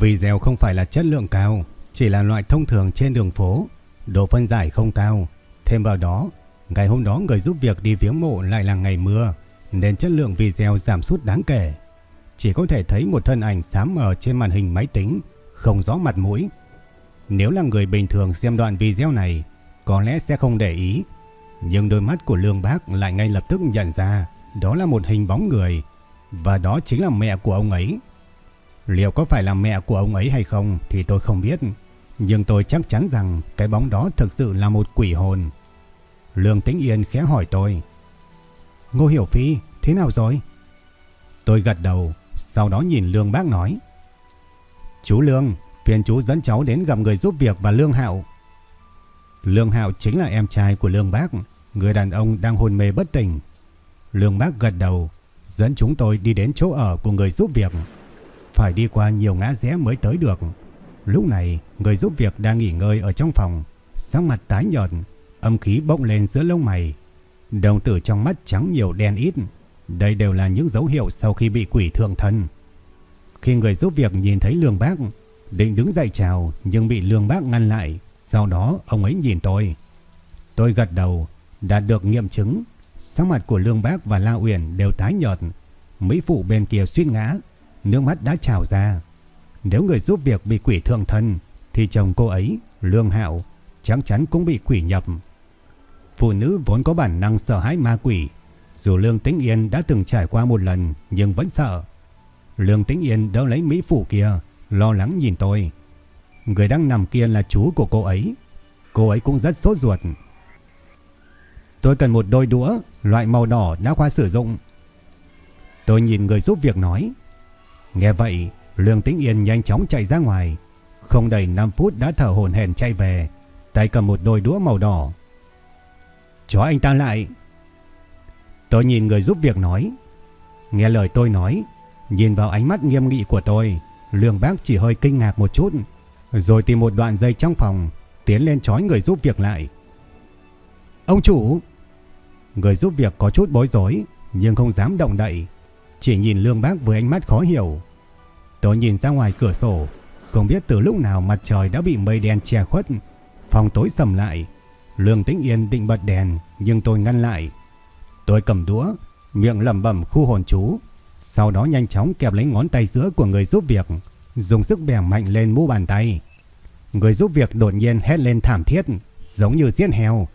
Video không phải là chất lượng cao, chỉ là loại thông thường trên đường phố, độ phân giải không cao. Thêm vào đó, ngày hôm đó người giúp việc đi viếng mộ lại là ngày mưa, nên chất lượng video giảm sút đáng kể. Chỉ có thể thấy một thân ảnh xám mờ trên màn hình máy tính, không rõ mặt mũi. Nếu là người bình thường xem đoạn video này, có lẽ sẽ không để ý. Nhưng đôi mắt của Lương Bác lại ngay lập tức nhận ra đó là một hình bóng người, và đó chính là mẹ của ông ấy. Liệu có phải là mẹ của ông ấy hay không thì tôi không biết. Nhưng tôi chắc chắn rằng cái bóng đó thực sự là một quỷ hồn. Lương Tĩnh Yên khẽ hỏi tôi. Ngô Hiểu Phi, thế nào rồi? Tôi gật đầu, sau đó nhìn Lương bác nói. Chú Lương, phiền chú dẫn cháu đến gặp người giúp việc và Lương Hạo. Lương Hạo chính là em trai của Lương bác, người đàn ông đang hôn mê bất tỉnh. Lương bác gật đầu, dẫn chúng tôi đi đến chỗ ở của người giúp việc phải đi qua nhiều ngã rẽ mới tới được. Lúc này, người giúp việc đang nghỉ ngơi ở trong phòng, sắc mặt tái nhợt, âm khí bốc lên giữa lông mày. Đồng tử trong mắt trắng nhiều đen ít. Đây đều là những dấu hiệu sau khi bị quỷ thượng thân. Khi người giúp việc nhìn thấy Lương Bác, định đứng dậy chào nhưng bị Lương Bác ngăn lại. Sau đó ông ấy nhìn tôi. Tôi gật đầu, đạt được nghiệm chứng. Sắc mặt của Lương Bác và La Uyển đều tái nhợt. Mỹ phụ bên kia suýt ngã, nước mắt đã trào ra. Nếu người giúp việc bị quỷ thượng thân, thì chồng cô ấy, Lương Hạo, chắc chắn cũng bị quỷ nhập. Phụ nữ vốn có bản năng sợ hãi ma quỷ, dù Lương Tĩnh Yên đã từng trải qua một lần nhưng vẫn sợ. Lương Tĩnh Yên đỡ lấy Mỹ phụ kia, lo lắng nhìn tôi. Người đang nằm kia là chú của cô ấy. Cô ấy cũng rất sốt ruột. Tôi cần một đôi đũa, loại màu đỏ đã qua sử dụng. Tôi nhìn người giúp việc nói. Nghe vậy, Lương Tĩnh Yên nhanh chóng chạy ra ngoài. Không đầy 5 phút đã thở hổn hển chạy về, tay cầm một đôi đũa màu đỏ. Chó anh ta lại. Tôi nhìn người giúp việc nói. Nghe lời tôi nói, nhìn vào ánh mắt nghiêm nghị của tôi, Lương Bác chỉ hơi kinh ngạc một chút, rồi tìm một đoạn dây trong phòng, tiến lên chói người giúp việc lại. Ông chủ! Người giúp việc có chút bối rối, nhưng không dám động đậy, chỉ nhìn Lương Bác với ánh mắt khó hiểu. Tôi nhìn ra ngoài cửa sổ, không biết từ lúc nào mặt trời đã bị mây đen che khuất, phòng tối sầm lại. Lương Tĩnh Yên định bật đèn, nhưng tôi ngăn lại. Tôi cầm đũa, miệng lẩm bẩm khu hồn chú, sau đó nhanh chóng kẹp lấy ngón tay giữa của người giúp việc, dùng sức bẻ mạnh lên mu bàn tay. Người giúp việc đột nhiên hét lên thảm thiết, giống như giết heo.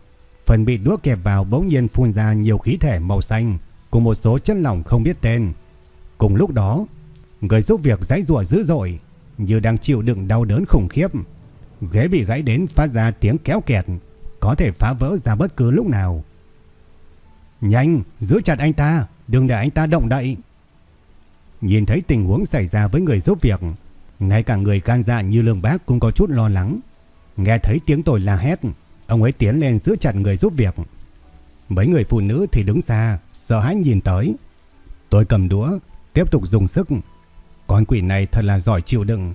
Phần bị đũa kẹp vào bỗng nhiên phun ra nhiều khí thể màu xanh, cùng một số chân lỏng không biết tên. Cùng lúc đó, người giúp việc giãy giụa dữ dội, như đang chịu đựng đau đớn khủng khiếp. Ghế bị gãy đến phát ra tiếng kéo kẹt, có thể phá vỡ ra bất cứ lúc nào. Nhanh, giữ chặt anh ta, đừng để anh ta động đậy. Nhìn thấy tình huống xảy ra với người giúp việc, ngay cả người can dạ như Lương Bác cũng có chút lo lắng. Nghe thấy tiếng tôi la hét, ông ấy tiến lên giữ chặt người giúp việc. Mấy người phụ nữ thì đứng xa, sợ hãi nhìn tới. Tôi cầm đũa, tiếp tục dùng sức. Con quỷ này thật là giỏi chịu đựng.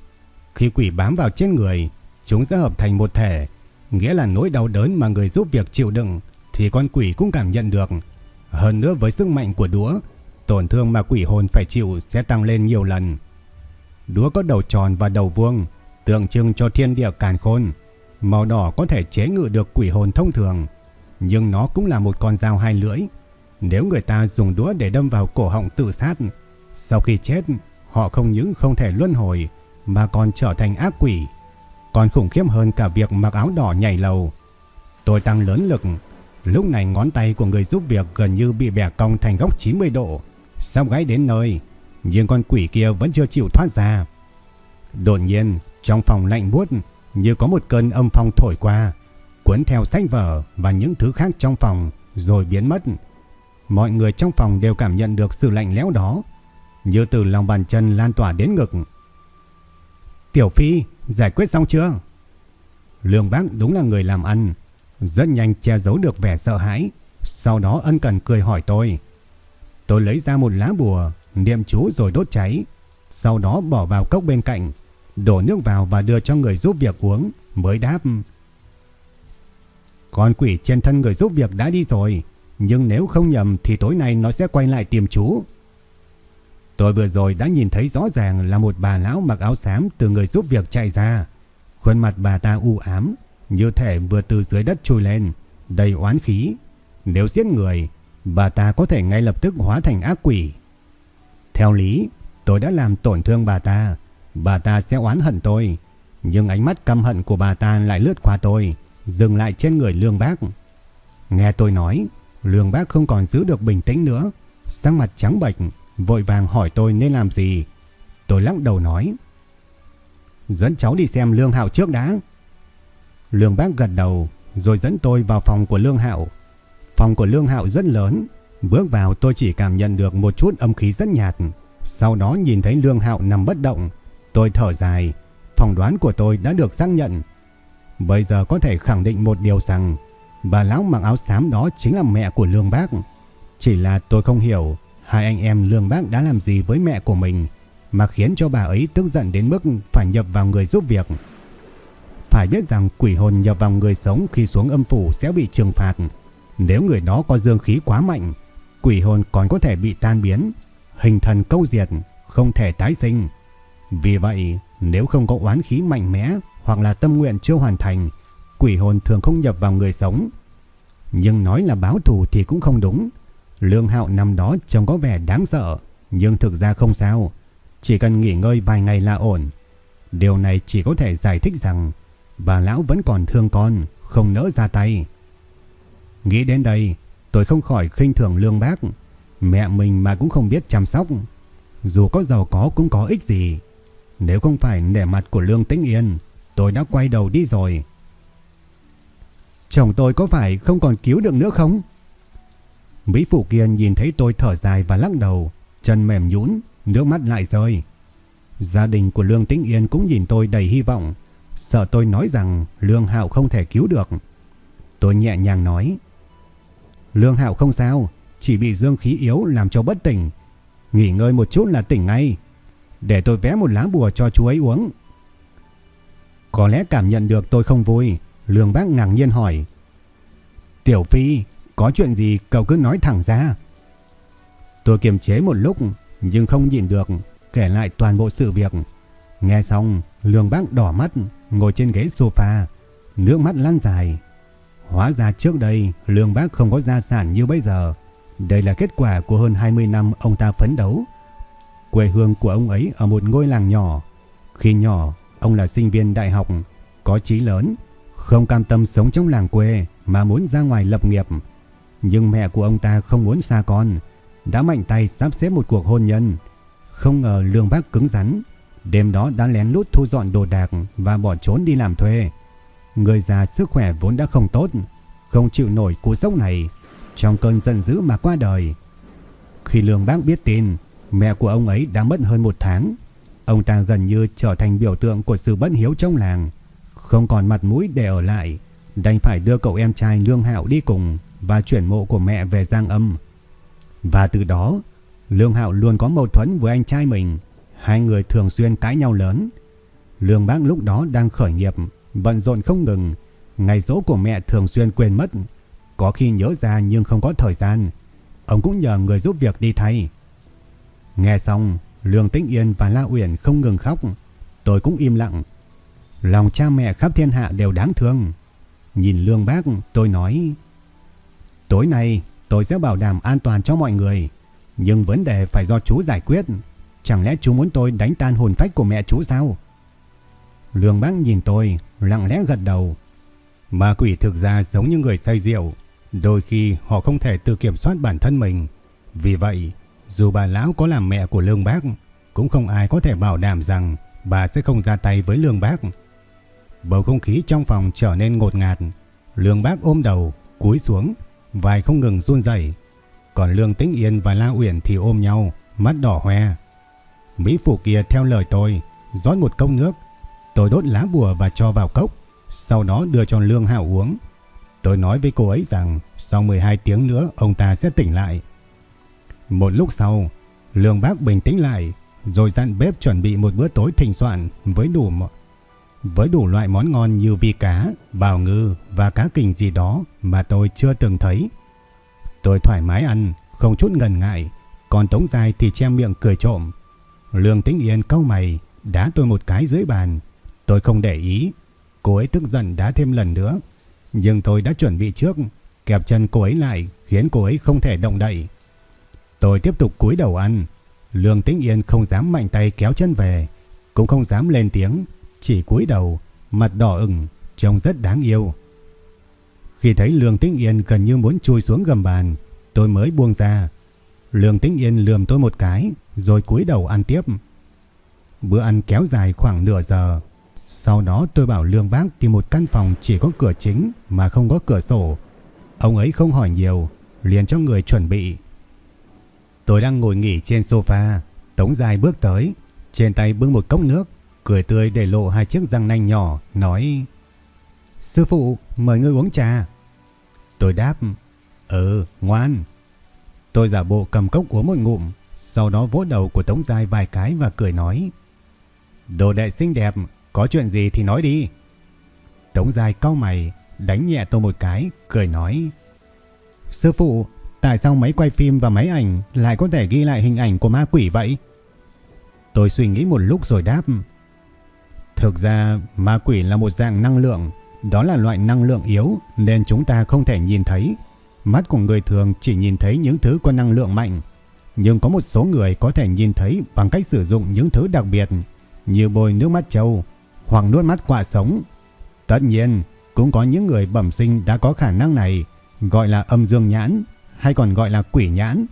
Khi quỷ bám vào trên người, chúng sẽ hợp thành một thể. Nghĩa là nỗi đau đớn mà người giúp việc chịu đựng thì con quỷ cũng cảm nhận được. Hơn nữa với sức mạnh của đũa, tổn thương mà quỷ hồn phải chịu sẽ tăng lên nhiều lần. Đũa có đầu tròn và đầu vuông, tượng trưng cho thiên địa càn khôn. Màu đỏ có thể chế ngự được quỷ hồn thông thường, nhưng nó cũng là một con dao hai lưỡi, nếu người ta dùng đũa để đâm vào cổ họng tự sát, sau khi chết, họ không những không thể luân hồi mà còn trở thành ác quỷ. Còn khủng khiếp hơn cả việc mặc áo đỏ nhảy lầu. Tôi tăng lớn lực, lúc này ngón tay của người giúp việc gần như bị bẻ cong thành góc 90 độ, sắp gãy đến nơi, nhưng con quỷ kia vẫn chưa chịu thoát ra. Đột nhiên, trong phòng lạnh buốt, như có một cơn âm phong thổi qua, cuốn theo sách vở và những thứ khác trong phòng rồi biến mất. Mọi người trong phòng đều cảm nhận được sự lạnh lẽo đó, như từ lòng bàn chân lan tỏa đến ngực. Tiểu Phi, giải quyết xong chưa? Lương Bác đúng là người làm ăn, rất nhanh che giấu được vẻ sợ hãi, sau đó ân cần cười hỏi tôi. Tôi lấy ra một lá bùa, niệm chú rồi đốt cháy, sau đó bỏ vào cốc bên cạnh, đổ nước vào và đưa cho người giúp việc uống, mới đáp. Con quỷ trên thân người giúp việc đã đi rồi, nhưng nếu không nhầm thì tối nay nó sẽ quay lại tìm chú. Tôi vừa rồi đã nhìn thấy rõ ràng là một bà lão mặc áo xám từ người giúp việc chạy ra. Khuôn mặt bà ta u ám, như thể vừa từ dưới đất trôi lên, đầy oán khí. Nếu giết người, bà ta có thể ngay lập tức hóa thành ác quỷ. Theo lý, tôi đã làm tổn thương bà ta, bà ta sẽ oán hận tôi. Nhưng ánh mắt căm hận của bà ta lại lướt qua tôi, dừng lại trên người Lương Bác. Nghe tôi nói, Lương Bác không còn giữ được bình tĩnh nữa, sắc mặt trắng bệch, vội vàng hỏi tôi nên làm gì. Tôi lắc đầu nói, dẫn cháu đi xem Lương Hạo trước đã. Lương Bác gật đầu, rồi dẫn tôi vào phòng của Lương Hạo. Phòng của Lương Hạo rất lớn, bước vào tôi chỉ cảm nhận được một chút âm khí rất nhạt. Sau đó nhìn thấy Lương Hạo nằm bất động, tôi thở dài, phỏng đoán của tôi đã được xác nhận. Bây giờ có thể khẳng định một điều rằng bà lão mặc áo xám đó chính là mẹ của Lương Bác. Chỉ là tôi không hiểu hai anh em Lương Bác đã làm gì với mẹ của mình mà khiến cho bà ấy tức giận đến mức phải nhập vào người giúp việc. Phải biết rằng quỷ hồn nhập vào người sống khi xuống âm phủ sẽ bị trừng phạt. Nếu người đó có dương khí quá mạnh, quỷ hồn còn có thể bị tan biến, hình thần câu diệt, không thể tái sinh. Vì vậy, nếu không có oán khí mạnh mẽ hoặc là tâm nguyện chưa hoàn thành, quỷ hồn thường không nhập vào người sống. Nhưng nói là báo thù thì cũng không đúng. Lương Hạo nằm đó trông có vẻ đáng sợ, nhưng thực ra không sao. Chỉ cần nghỉ ngơi vài ngày là ổn. Điều này chỉ có thể giải thích rằng bà lão vẫn còn thương con, không nỡ ra tay. Nghĩ đến đây, tôi không khỏi khinh thường Lương Bác. Mẹ mình mà cũng không biết chăm sóc. Dù có giàu có cũng có ích gì. Nếu không phải nể mặt của Lương Tĩnh Yên, tôi đã quay đầu đi rồi. Chồng tôi có phải không còn cứu được nữa không? Mỹ Phụ Kiên nhìn thấy tôi thở dài và lắc đầu, chân mềm nhũn, nước mắt lại rơi. Gia đình của Lương Tĩnh Yên cũng nhìn tôi đầy hy vọng, sợ tôi nói rằng Lương Hạo không thể cứu được. Tôi nhẹ nhàng nói, Lương Hạo không sao, chỉ bị dương khí yếu làm cho bất tỉnh. Nghỉ ngơi một chút là tỉnh ngay. Để tôi vẽ một lá bùa cho chú ấy uống. Có lẽ cảm nhận được tôi không vui, Lương Bác ngạc nhiên hỏi. Tiểu Phi, có chuyện gì cậu cứ nói thẳng ra. Tôi kiềm chế một lúc nhưng không nhịn được, kể lại toàn bộ sự việc. Nghe xong, Lương Bác đỏ mắt, ngồi trên ghế sofa, nước mắt lăn dài. Hóa ra trước đây, Lương Bác không có gia sản như bây giờ. Đây là kết quả của hơn 20 năm ông ta phấn đấu. Quê hương của ông ấy ở một ngôi làng nhỏ. Khi nhỏ, ông là sinh viên đại học, có chí lớn, không cam tâm sống trong làng quê mà muốn ra ngoài lập nghiệp. Nhưng mẹ của ông ta không muốn xa con, đã mạnh tay sắp xếp một cuộc hôn nhân. Không ngờ Lương Bác cứng rắn, đêm đó đã lén lút thu dọn đồ đạc và bỏ trốn đi làm thuê. Người già sức khỏe vốn đã không tốt, không chịu nổi cú sốc này, trong cơn giận dữ mà qua đời. Khi Lương Bác biết tin, mẹ của ông ấy đã mất hơn một tháng. Ông ta gần như trở thành biểu tượng của sự bất hiếu trong làng, không còn mặt mũi để ở lại, đành phải đưa cậu em trai Lương Hạo đi cùng và chuyển mộ của mẹ về Giang Âm. Và từ đó, Lương Hạo luôn có mâu thuẫn với anh trai mình, hai người thường xuyên cãi nhau lớn. Lương Bác lúc đó đang khởi nghiệp, bận rộn không ngừng, ngày dỗ của mẹ thường xuyên quên mất, có khi nhớ ra nhưng không có thời gian. Ông cũng nhờ người giúp việc đi thay. Nghe xong, Lương Tĩnh Yên và La Uyển không ngừng khóc, tôi cũng im lặng. Lòng cha mẹ khắp thiên hạ đều đáng thương. Nhìn Lương Bác, tôi nói, tối nay tôi sẽ bảo đảm an toàn cho mọi người, nhưng vấn đề phải do chú giải quyết. Chẳng lẽ chú muốn tôi đánh tan hồn phách của mẹ chú sao? Lương Bác nhìn tôi, lặng lẽ gật đầu. Ma quỷ thực ra giống như người say rượu, đôi khi họ không thể tự kiểm soát bản thân mình. Vì vậy, dù bà lão có làm mẹ của Lương Bác, cũng không ai có thể bảo đảm rằng bà sẽ không ra tay với Lương Bác. Bầu không khí trong phòng trở nên ngột ngạt. Lương Bác ôm đầu, cúi xuống, vai không ngừng run rẩy. Còn Lương Tĩnh Yên và La Uyển thì ôm nhau, mắt đỏ hoe. Mỹ phụ kia theo lời tôi, rót một cốc nước. Tôi đốt lá bùa và cho vào cốc, sau đó đưa cho Lương Hạo uống. Tôi nói với cô ấy rằng sau 12 tiếng nữa ông ta sẽ tỉnh lại. Một lúc sau, Lương Bác bình tĩnh lại, rồi dặn bếp chuẩn bị một bữa tối thịnh soạn với đủ mọi với đủ loại món ngon như vi cá, bào ngư và cá kình gì đó mà tôi chưa từng thấy. Tôi thoải mái ăn, không chút ngần ngại, còn Tống Giai thì che miệng cười trộm. Lương Tĩnh Yên câu mày, đá tôi một cái dưới bàn. Tôi không để ý, cô ấy tức giận đá thêm lần nữa. Nhưng tôi đã chuẩn bị trước, kẹp chân cô ấy lại khiến cô ấy không thể động đậy. Tôi tiếp tục cúi đầu ăn. Lương Tĩnh Yên không dám mạnh tay kéo chân về, cũng không dám lên tiếng, chỉ cúi đầu, mặt đỏ ửng, trông rất đáng yêu. Khi thấy Lương Tĩnh Yên gần như muốn chui xuống gầm bàn, tôi mới buông ra. Lương Tĩnh Yên lườm tôi một cái, rồi cúi đầu ăn tiếp. Bữa ăn kéo dài khoảng nửa giờ. Sau đó tôi bảo Lương Bác tìm một căn phòng chỉ có cửa chính mà không có cửa sổ. Ông ấy không hỏi nhiều, liền cho người chuẩn bị. Tôi đang ngồi nghỉ trên sofa, Tống Dài bước tới, trên tay bưng một cốc nước, cười tươi để lộ hai chiếc răng nanh nhỏ, nói Sư phụ, mời ngươi uống trà. Tôi đáp, Ừ, ngoan. Tôi giả bộ cầm cốc uống một ngụm, sau đó vỗ đầu của Tống Giai vài cái và cười nói Đồ đệ xinh đẹp, có chuyện gì thì nói đi. Tống Giai cau mày, đánh nhẹ tôi một cái, cười nói Sư phụ, tại sao máy quay phim và máy ảnh lại có thể ghi lại hình ảnh của ma quỷ vậy? Tôi suy nghĩ một lúc rồi đáp Thực ra ma quỷ là một dạng năng lượng, đó là loại năng lượng yếu nên chúng ta không thể nhìn thấy. Mắt của người thường chỉ nhìn thấy những thứ có năng lượng mạnh, nhưng có một số người có thể nhìn thấy bằng cách sử dụng những thứ đặc biệt như bôi nước mắt trâu hoặc nuốt mắt quạ sống. Tất nhiên, cũng có những người bẩm sinh đã có khả năng này, gọi là âm dương nhãn hay còn gọi là quỷ nhãn.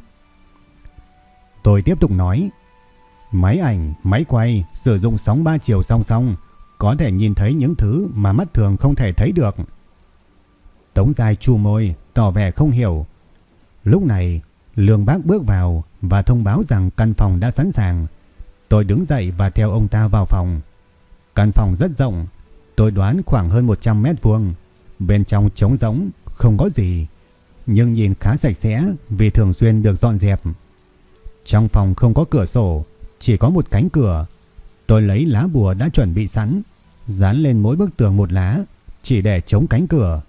Tôi tiếp tục nói, Máy ảnh, máy quay sử dụng sóng 3 chiều song song, có thể nhìn thấy những thứ mà mắt thường không thể thấy được. Tống dài chu môi, tỏ vẻ không hiểu. Lúc này, Lương Bác bước vào và thông báo rằng căn phòng đã sẵn sàng. Tôi đứng dậy và theo ông ta vào phòng. Căn phòng rất rộng, tôi đoán khoảng hơn 100 mét vuông. Bên trong trống rỗng, không có gì. Nhưng nhìn khá sạch sẽ vì thường xuyên được dọn dẹp. Trong phòng không có cửa sổ, chỉ có một cánh cửa. Tôi lấy lá bùa đã chuẩn bị sẵn, dán lên mỗi bức tường một lá, chỉ để chống cánh cửa.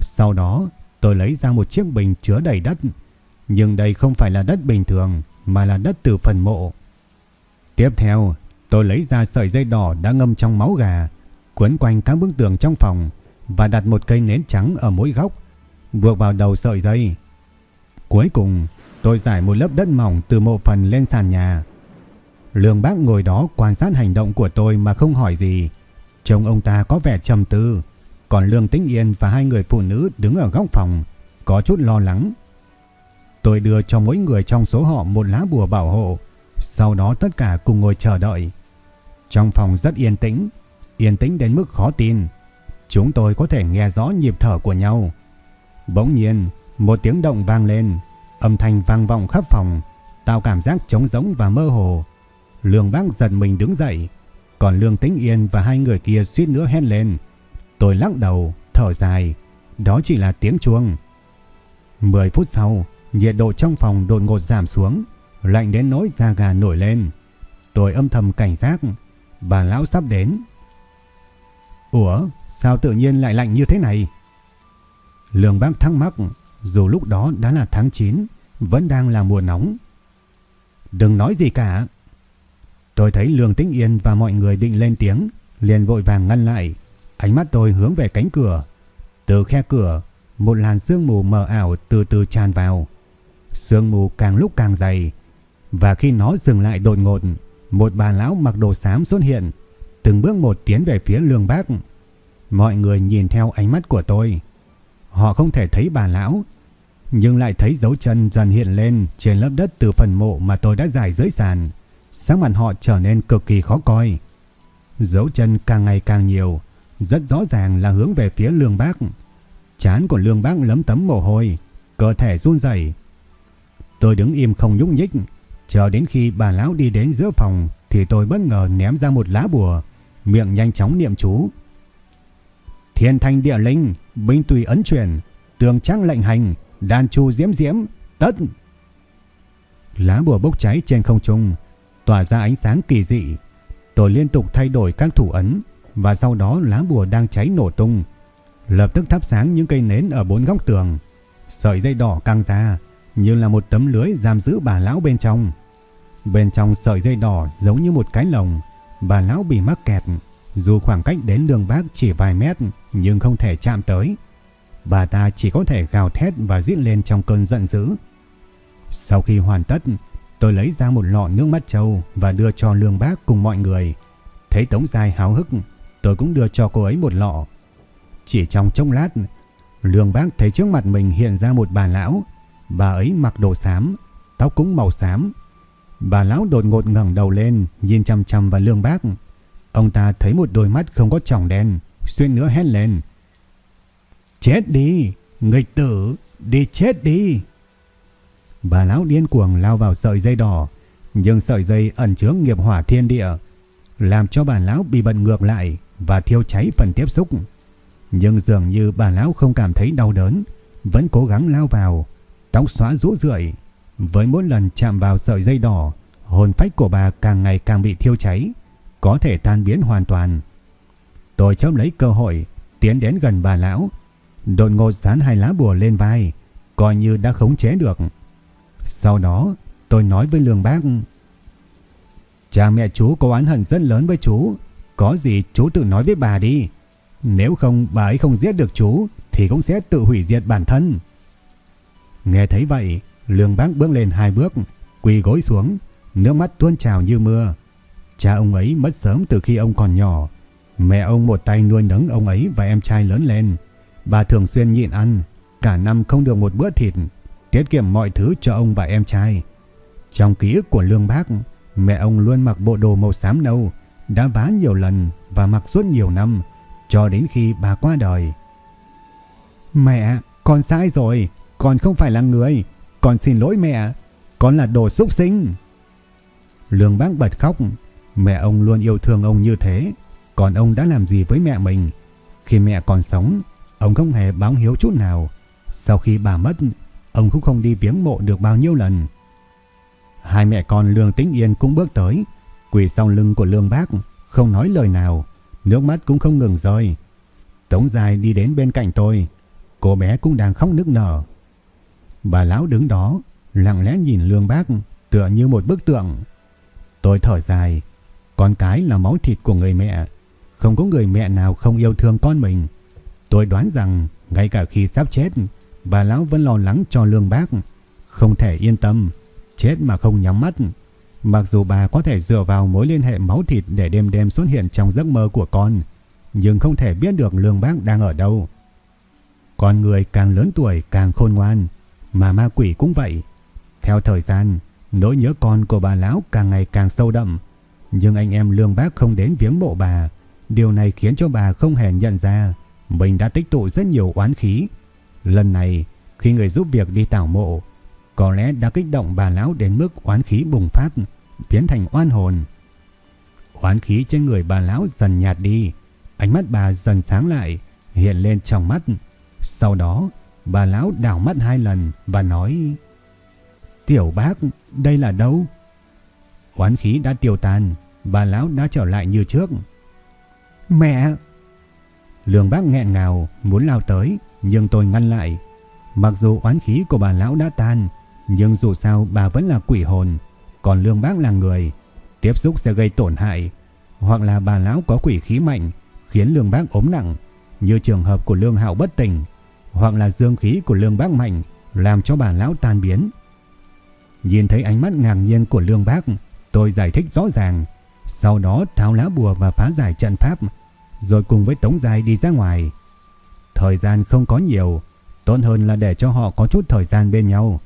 Sau đó, tôi lấy ra một chiếc bình chứa đầy đất. Nhưng đây không phải là đất bình thường, mà là đất từ phần mộ. Tiếp theo, tôi lấy ra sợi dây đỏ đã ngâm trong máu gà, quấn quanh các bức tường trong phòng và đặt một cây nến trắng ở mỗi góc, buộc vào đầu sợi dây. Cuối cùng, tôi giải một lớp đất mỏng từ mộ phần lên sàn nhà. Lương bác ngồi đó quan sát hành động của tôi mà không hỏi gì. Trông ông ta có vẻ trầm tư. Còn Lương Tĩnh Yên và hai người phụ nữ đứng ở góc phòng, có chút lo lắng. Tôi đưa cho mỗi người trong số họ một lá bùa bảo hộ. Sau đó tất cả cùng ngồi chờ đợi. Trong phòng rất yên tĩnh, yên tĩnh đến mức khó tin. Chúng tôi có thể nghe rõ nhịp thở của nhau. Bỗng nhiên, một tiếng động vang lên, âm thanh vang vọng khắp phòng, tạo cảm giác trống rỗng và mơ hồ. Lương Bác giật mình đứng dậy, còn Lương Tĩnh Yên và hai người kia suýt nữa hét lên. Tôi lắc đầu, thở dài, đó chỉ là tiếng chuông. 10 phút sau, nhiệt độ trong phòng đột ngột giảm xuống, lạnh đến nỗi da gà nổi lên. Tôi âm thầm cảnh giác, bà lão sắp đến. Ủa, sao tự nhiên lại lạnh như thế này? Lương Bác thắc mắc, dù lúc đó đã là tháng 9, vẫn đang là mùa nóng. Đừng nói gì cả, Tôi thấy Lương Tĩnh Yên và mọi người định lên tiếng, liền vội vàng ngăn lại. Ánh mắt tôi hướng về cánh cửa. Từ khe cửa, một làn sương mù mờ ảo từ từ tràn vào. Sương mù càng lúc càng dày. Và khi nó dừng lại đột ngột, một bà lão mặc đồ xám xuất hiện, từng bước một tiến về phía Lương Bác. Mọi người nhìn theo ánh mắt của tôi. Họ không thể thấy bà lão, nhưng lại thấy dấu chân dần hiện lên trên lớp đất từ phần mộ mà tôi đã giải dưới sàn sắc mặt họ trở nên cực kỳ khó coi. Dấu chân càng ngày càng nhiều, rất rõ ràng là hướng về phía Lương Bác. Chán của Lương Bác lấm tấm mồ hôi, cơ thể run rẩy. Tôi đứng im không nhúc nhích, chờ đến khi bà lão đi đến giữa phòng thì tôi bất ngờ ném ra một lá bùa, miệng nhanh chóng niệm chú. Thiên thanh địa linh, binh tùy ấn chuyển, tường trăng lệnh hành, đàn chu diễm diễm, tất. Lá bùa bốc cháy trên không trung, tỏa ra ánh sáng kỳ dị. Tôi liên tục thay đổi các thủ ấn và sau đó lá bùa đang cháy nổ tung. Lập tức thắp sáng những cây nến ở bốn góc tường. Sợi dây đỏ căng ra như là một tấm lưới giam giữ bà lão bên trong. Bên trong sợi dây đỏ giống như một cái lồng, bà lão bị mắc kẹt. Dù khoảng cách đến đường bác chỉ vài mét nhưng không thể chạm tới. Bà ta chỉ có thể gào thét và giết lên trong cơn giận dữ. Sau khi hoàn tất, tôi lấy ra một lọ nước mắt trâu và đưa cho lương bác cùng mọi người. Thấy Tống Giai háo hức, tôi cũng đưa cho cô ấy một lọ. Chỉ trong chốc lát, lương bác thấy trước mặt mình hiện ra một bà lão. Bà ấy mặc đồ xám, tóc cũng màu xám. Bà lão đột ngột ngẩng đầu lên, nhìn chăm chăm vào lương bác. Ông ta thấy một đôi mắt không có tròng đen, xuyên nữa hét lên. Chết đi, nghịch tử, đi chết đi. Bà lão điên cuồng lao vào sợi dây đỏ, nhưng sợi dây ẩn chứa nghiệp hỏa thiên địa, làm cho bà lão bị bật ngược lại và thiêu cháy phần tiếp xúc. Nhưng dường như bà lão không cảm thấy đau đớn, vẫn cố gắng lao vào, tóc xóa rũ rượi. Với mỗi lần chạm vào sợi dây đỏ, hồn phách của bà càng ngày càng bị thiêu cháy, có thể tan biến hoàn toàn. Tôi chớp lấy cơ hội, tiến đến gần bà lão, đột ngột dán hai lá bùa lên vai, coi như đã khống chế được. Sau đó, tôi nói với Lương Bác, Cha mẹ chú có oán hận rất lớn với chú, có gì chú tự nói với bà đi. Nếu không bà ấy không giết được chú, thì cũng sẽ tự hủy diệt bản thân. Nghe thấy vậy, Lương Bác bước lên hai bước, quỳ gối xuống, nước mắt tuôn trào như mưa. Cha ông ấy mất sớm từ khi ông còn nhỏ. Mẹ ông một tay nuôi nấng ông ấy và em trai lớn lên. Bà thường xuyên nhịn ăn, cả năm không được một bữa thịt, tiết kiệm mọi thứ cho ông và em trai. Trong ký ức của Lương Bác, mẹ ông luôn mặc bộ đồ màu xám nâu, đã vá nhiều lần và mặc suốt nhiều năm, cho đến khi bà qua đời. Mẹ, con sai rồi, con không phải là người, con xin lỗi mẹ, con là đồ xúc sinh. Lương Bác bật khóc, mẹ ông luôn yêu thương ông như thế, còn ông đã làm gì với mẹ mình? Khi mẹ còn sống, ông không hề báo hiếu chút nào. Sau khi bà mất, ông cũng không đi viếng mộ được bao nhiêu lần. Hai mẹ con Lương Tĩnh Yên cũng bước tới, quỳ sau lưng của Lương Bác, không nói lời nào, nước mắt cũng không ngừng rơi. Tống Dài đi đến bên cạnh tôi, cô bé cũng đang khóc nức nở. Bà lão đứng đó, lặng lẽ nhìn Lương Bác, tựa như một bức tượng. Tôi thở dài, con cái là máu thịt của người mẹ, không có người mẹ nào không yêu thương con mình. Tôi đoán rằng ngay cả khi sắp chết, bà lão vẫn lo lắng cho lương bác. Không thể yên tâm, chết mà không nhắm mắt. Mặc dù bà có thể dựa vào mối liên hệ máu thịt để đêm đêm xuất hiện trong giấc mơ của con, nhưng không thể biết được lương bác đang ở đâu. Con người càng lớn tuổi càng khôn ngoan, mà ma quỷ cũng vậy. Theo thời gian, nỗi nhớ con của bà lão càng ngày càng sâu đậm, nhưng anh em lương bác không đến viếng mộ bà. Điều này khiến cho bà không hề nhận ra mình đã tích tụ rất nhiều oán khí. Lần này, khi người giúp việc đi tảo mộ, có lẽ đã kích động bà lão đến mức oán khí bùng phát, biến thành oan hồn. Oán khí trên người bà lão dần nhạt đi, ánh mắt bà dần sáng lại, hiện lên trong mắt. Sau đó, bà lão đảo mắt hai lần và nói Tiểu bác, đây là đâu? Oán khí đã tiêu tan, bà lão đã trở lại như trước. Mẹ! Lương bác nghẹn ngào muốn lao tới nhưng tôi ngăn lại. Mặc dù oán khí của bà lão đã tan, nhưng dù sao bà vẫn là quỷ hồn, còn lương bác là người. Tiếp xúc sẽ gây tổn hại, hoặc là bà lão có quỷ khí mạnh, khiến lương bác ốm nặng, như trường hợp của lương hạo bất tỉnh, hoặc là dương khí của lương bác mạnh, làm cho bà lão tan biến. Nhìn thấy ánh mắt ngạc nhiên của lương bác, tôi giải thích rõ ràng sau đó tháo lá bùa và phá giải trận pháp, rồi cùng với Tống Giai đi ra ngoài. Thời gian không có nhiều, tốt hơn là để cho họ có chút thời gian bên nhau.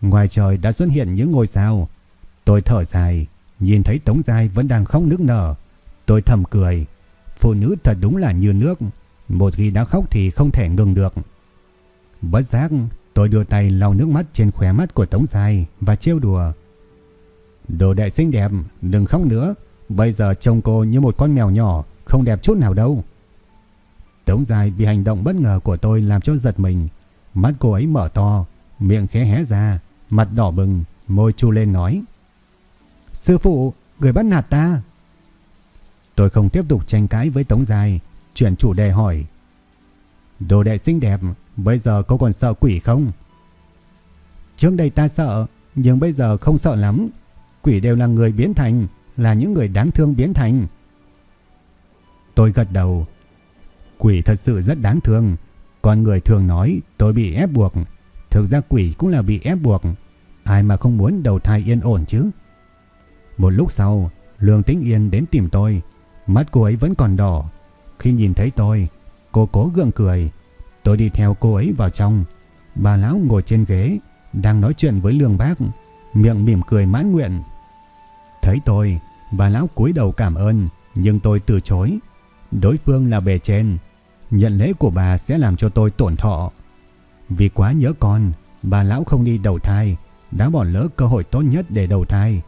Ngoài trời đã xuất hiện những ngôi sao. Tôi thở dài, nhìn thấy Tống Giai vẫn đang khóc nức nở. Tôi thầm cười. Phụ nữ thật đúng là như nước, một khi đã khóc thì không thể ngừng được. Bất giác, tôi đưa tay lau nước mắt trên khóe mắt của Tống giai và trêu đùa. Đồ đệ xinh đẹp, đừng khóc nữa, bây giờ trông cô như một con mèo nhỏ, không đẹp chút nào đâu. Tống Dài bị hành động bất ngờ của tôi làm cho giật mình, mắt cô ấy mở to, miệng khẽ hé ra, mặt đỏ bừng, môi chu lên nói. Sư phụ, người bắt nạt ta. Tôi không tiếp tục tranh cãi với Tống Dài, chuyển chủ đề hỏi. Đồ đệ xinh đẹp, bây giờ cô còn sợ quỷ không? Trước đây ta sợ, nhưng bây giờ không sợ lắm. Quỷ đều là người biến thành, là những người đáng thương biến thành. Tôi gật đầu. Quỷ thật sự rất đáng thương. Con người thường nói tôi bị ép buộc. Thực ra quỷ cũng là bị ép buộc. Ai mà không muốn đầu thai yên ổn chứ? Một lúc sau, Lương Tĩnh Yên đến tìm tôi. Mắt cô ấy vẫn còn đỏ. Khi nhìn thấy tôi, cô cố gượng cười. Tôi đi theo cô ấy vào trong. Bà lão ngồi trên ghế, đang nói chuyện với Lương Bác, miệng mỉm cười mãn nguyện. Thấy tôi, bà lão cúi đầu cảm ơn, nhưng tôi từ chối. Đối phương là bề trên, nhận lễ của bà sẽ làm cho tôi tổn thọ. Vì quá nhớ con, bà lão không đi đầu thai, đã bỏ lỡ cơ hội tốt nhất để đầu thai.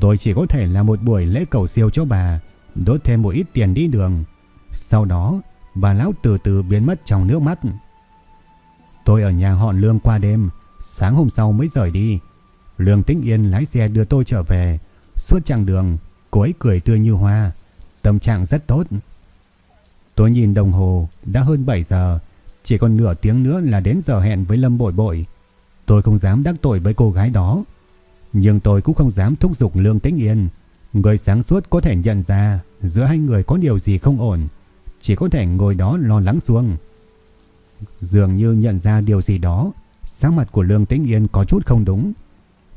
Tôi chỉ có thể làm một buổi lễ cầu siêu cho bà, đốt thêm một ít tiền đi đường. Sau đó, bà lão từ từ biến mất trong nước mắt. Tôi ở nhà họ Lương qua đêm, sáng hôm sau mới rời đi. Lương Tĩnh Yên lái xe đưa tôi trở về. Suốt chặng đường, cô ấy cười tươi như hoa, tâm trạng rất tốt. Tôi nhìn đồng hồ, đã hơn 7 giờ, chỉ còn nửa tiếng nữa là đến giờ hẹn với Lâm Bội Bội. Tôi không dám đắc tội với cô gái đó, nhưng tôi cũng không dám thúc giục Lương Tĩnh Yên. Người sáng suốt có thể nhận ra giữa hai người có điều gì không ổn, chỉ có thể ngồi đó lo lắng xuống. Dường như nhận ra điều gì đó, sắc mặt của Lương Tĩnh Yên có chút không đúng,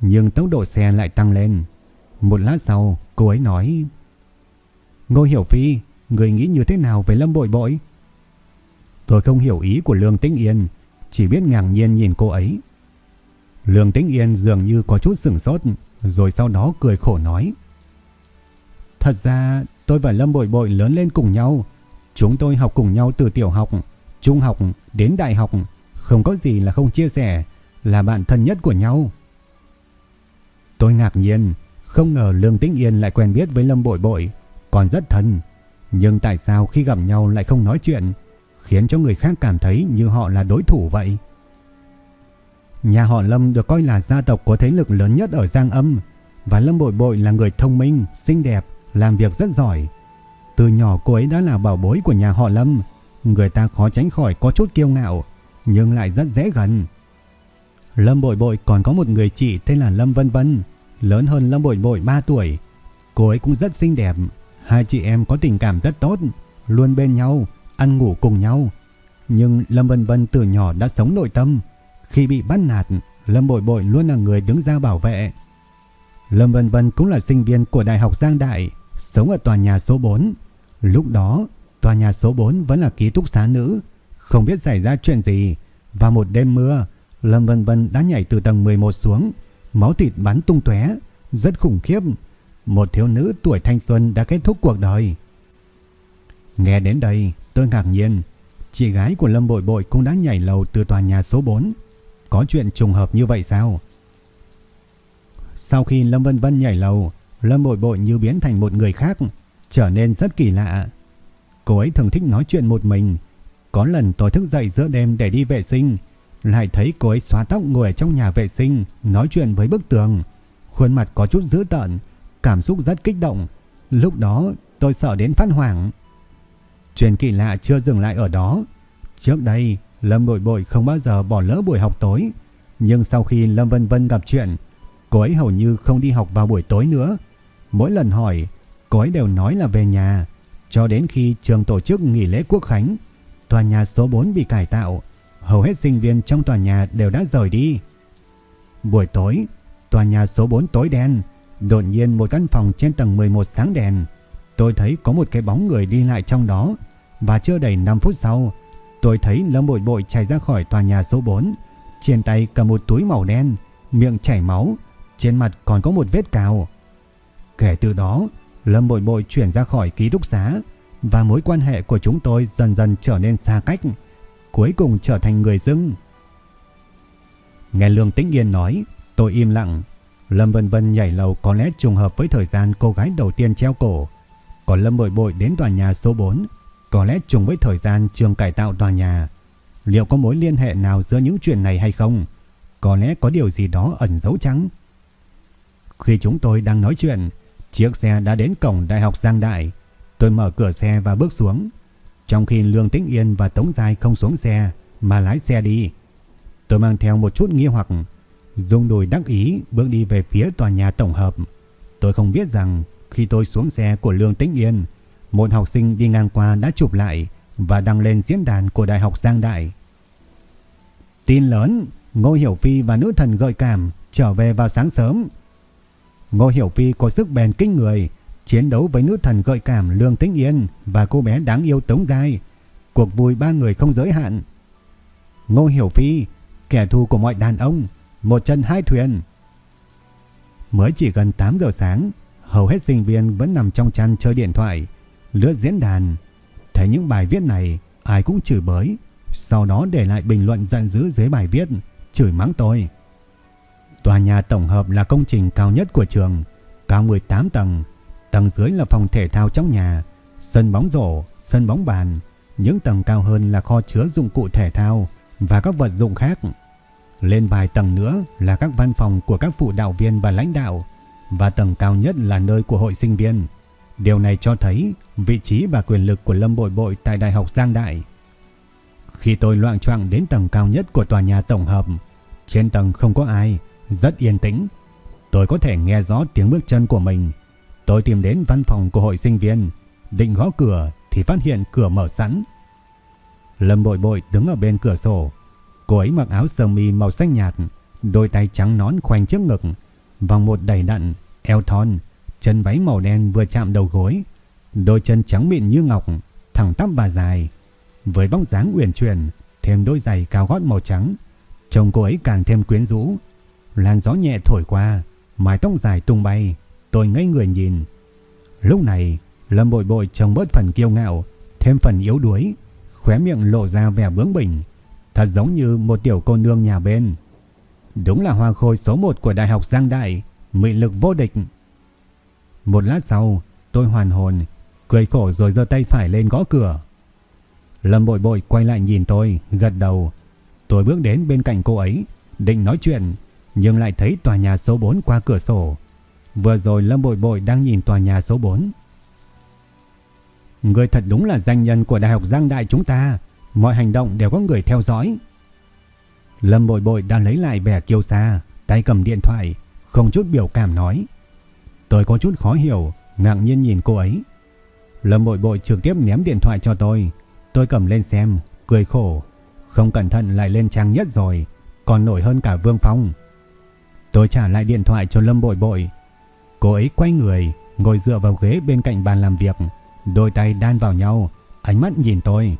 nhưng tốc độ xe lại tăng lên. Một lát sau, cô ấy nói: "Ngô Hiểu Phi, người nghĩ như thế nào về Lâm Bội Bội?" Tôi không hiểu ý của Lương Tĩnh Yên, chỉ biết ngạc nhiên nhìn cô ấy. Lương Tĩnh Yên dường như có chút sửng sốt, rồi sau đó cười khổ nói: "Thật ra tôi và Lâm Bội Bội lớn lên cùng nhau, chúng tôi học cùng nhau từ tiểu học, trung học đến đại học, không có gì là không chia sẻ, là bạn thân nhất của nhau." Tôi ngạc nhiên, không ngờ Lương Tĩnh Yên lại quen biết với Lâm Bội Bội, còn rất thân, nhưng tại sao khi gặp nhau lại không nói chuyện, khiến cho người khác cảm thấy như họ là đối thủ vậy? Nhà họ Lâm được coi là gia tộc có thế lực lớn nhất ở Giang Âm và Lâm Bội Bội là người thông minh, xinh đẹp, làm việc rất giỏi. Từ nhỏ cô ấy đã là bảo bối của nhà họ Lâm, người ta khó tránh khỏi có chút kiêu ngạo, nhưng lại rất dễ gần. Lâm Bội Bội còn có một người chị tên là Lâm Vân Vân, lớn hơn Lâm Bội Bội 3 tuổi. Cô ấy cũng rất xinh đẹp, hai chị em có tình cảm rất tốt, luôn bên nhau, ăn ngủ cùng nhau. Nhưng Lâm Vân Vân từ nhỏ đã sống nội tâm, khi bị bắt nạt, Lâm Bội Bội luôn là người đứng ra bảo vệ. Lâm Vân Vân cũng là sinh viên của Đại học Giang Đại, sống ở tòa nhà số 4. Lúc đó, tòa nhà số 4 vẫn là ký túc xá nữ, không biết xảy ra chuyện gì. Và một đêm mưa, Lâm Vân Vân đã nhảy từ tầng 11 xuống, máu thịt bắn tung tóe, rất khủng khiếp. Một thiếu nữ tuổi thanh xuân đã kết thúc cuộc đời. Nghe đến đây, tôi ngạc nhiên. Chị gái của Lâm Bội Bội cũng đã nhảy lầu từ tòa nhà số 4. Có chuyện trùng hợp như vậy sao? Sau khi Lâm Vân Vân nhảy lầu, Lâm Bội Bội như biến thành một người khác, trở nên rất kỳ lạ. Cô ấy thường thích nói chuyện một mình. Có lần tôi thức dậy giữa đêm để đi vệ sinh, lại thấy cô ấy xóa tóc ngồi ở trong nhà vệ sinh, nói chuyện với bức tường. Khuôn mặt có chút dữ tợn, cảm xúc rất kích động. Lúc đó tôi sợ đến phát hoảng. Chuyện kỳ lạ chưa dừng lại ở đó. Trước đây, Lâm Bội Bội không bao giờ bỏ lỡ buổi học tối. Nhưng sau khi Lâm Vân Vân gặp chuyện, cô ấy hầu như không đi học vào buổi tối nữa. Mỗi lần hỏi, cô ấy đều nói là về nhà. Cho đến khi trường tổ chức nghỉ lễ quốc khánh, tòa nhà số 4 bị cải tạo, hầu hết sinh viên trong tòa nhà đều đã rời đi. Buổi tối, tòa nhà số 4 tối đen, đột nhiên một căn phòng trên tầng 11 sáng đèn. Tôi thấy có một cái bóng người đi lại trong đó và chưa đầy 5 phút sau, tôi thấy Lâm Bội Bội chạy ra khỏi tòa nhà số 4, trên tay cầm một túi màu đen, miệng chảy máu, trên mặt còn có một vết cào. Kể từ đó, Lâm Bội Bội chuyển ra khỏi ký túc xá, và mối quan hệ của chúng tôi dần dần trở nên xa cách, cuối cùng trở thành người dưng. Nghe Lương Tĩnh Yên nói, tôi im lặng. Lâm Vân Vân nhảy lầu có lẽ trùng hợp với thời gian cô gái đầu tiên treo cổ. Còn Lâm Bội Bội đến tòa nhà số 4, có lẽ trùng với thời gian trường cải tạo tòa nhà. Liệu có mối liên hệ nào giữa những chuyện này hay không? Có lẽ có điều gì đó ẩn giấu trắng. Khi chúng tôi đang nói chuyện, chiếc xe đã đến cổng Đại học Giang Đại. Tôi mở cửa xe và bước xuống. Trong khi Lương Tĩnh Yên và Tống Giai không xuống xe mà lái xe đi. Tôi mang theo một chút nghi hoặc, dung đùi đắc ý bước đi về phía tòa nhà tổng hợp. Tôi không biết rằng khi tôi xuống xe của Lương Tĩnh Yên, một học sinh đi ngang qua đã chụp lại và đăng lên diễn đàn của Đại học Giang Đại. Tin lớn, Ngô Hiểu Phi và nữ thần gợi cảm trở về vào sáng sớm. Ngô Hiểu Phi có sức bền kinh người, chiến đấu với nữ thần gợi cảm Lương Tĩnh Yên và cô bé đáng yêu Tống Giai. Cuộc vui ba người không giới hạn. Ngô Hiểu Phi, kẻ thù của mọi đàn ông, một chân hai thuyền. Mới chỉ gần 8 giờ sáng, hầu hết sinh viên vẫn nằm trong chăn chơi điện thoại, lướt diễn đàn. Thấy những bài viết này, ai cũng chửi bới, sau đó để lại bình luận giận dữ dưới bài viết, chửi mắng tôi. Tòa nhà tổng hợp là công trình cao nhất của trường, cao 18 tầng, tầng dưới là phòng thể thao trong nhà, sân bóng rổ, sân bóng bàn, những tầng cao hơn là kho chứa dụng cụ thể thao và các vật dụng khác. Lên vài tầng nữa là các văn phòng của các phụ đạo viên và lãnh đạo và tầng cao nhất là nơi của hội sinh viên. Điều này cho thấy vị trí và quyền lực của Lâm Bội Bội tại Đại học Giang Đại. Khi tôi loạn choạng đến tầng cao nhất của tòa nhà tổng hợp, trên tầng không có ai, rất yên tĩnh. Tôi có thể nghe rõ tiếng bước chân của mình. Tôi tìm đến văn phòng của hội sinh viên, định gõ cửa thì phát hiện cửa mở sẵn. Lâm Bội Bội đứng ở bên cửa sổ. Cô ấy mặc áo sơ mi màu xanh nhạt, đôi tay trắng nón khoanh trước ngực, vòng một đầy đặn, eo thon, chân váy màu đen vừa chạm đầu gối, đôi chân trắng mịn như ngọc, thẳng tắp và dài. Với vóc dáng uyển chuyển, thêm đôi giày cao gót màu trắng, trông cô ấy càng thêm quyến rũ. Làn gió nhẹ thổi qua, mái tóc dài tung bay, tôi ngây người nhìn. Lúc này, Lâm Bội Bội trông bớt phần kiêu ngạo, thêm phần yếu đuối, khóe miệng lộ ra vẻ bướng bỉnh, thật giống như một tiểu cô nương nhà bên. Đúng là hoa khôi số 1 của Đại học Giang Đại, mị lực vô địch. Một lát sau, tôi hoàn hồn, cười khổ rồi giơ tay phải lên gõ cửa. Lâm Bội Bội quay lại nhìn tôi, gật đầu. Tôi bước đến bên cạnh cô ấy, định nói chuyện, nhưng lại thấy tòa nhà số 4 qua cửa sổ. Vừa rồi Lâm Bội Bội đang nhìn tòa nhà số 4. Người thật đúng là danh nhân của Đại học Giang Đại chúng ta, mọi hành động đều có người theo dõi. Lâm Bội Bội đang lấy lại vẻ kiêu xa tay cầm điện thoại, không chút biểu cảm nói. Tôi có chút khó hiểu, ngạc nhiên nhìn cô ấy. Lâm Bội Bội trực tiếp ném điện thoại cho tôi. Tôi cầm lên xem, cười khổ. Không cẩn thận lại lên trang nhất rồi, còn nổi hơn cả Vương Phong. Tôi trả lại điện thoại cho Lâm Bội Bội. Cô ấy quay người, ngồi dựa vào ghế bên cạnh bàn làm việc, đôi tay đan vào nhau, ánh mắt nhìn tôi.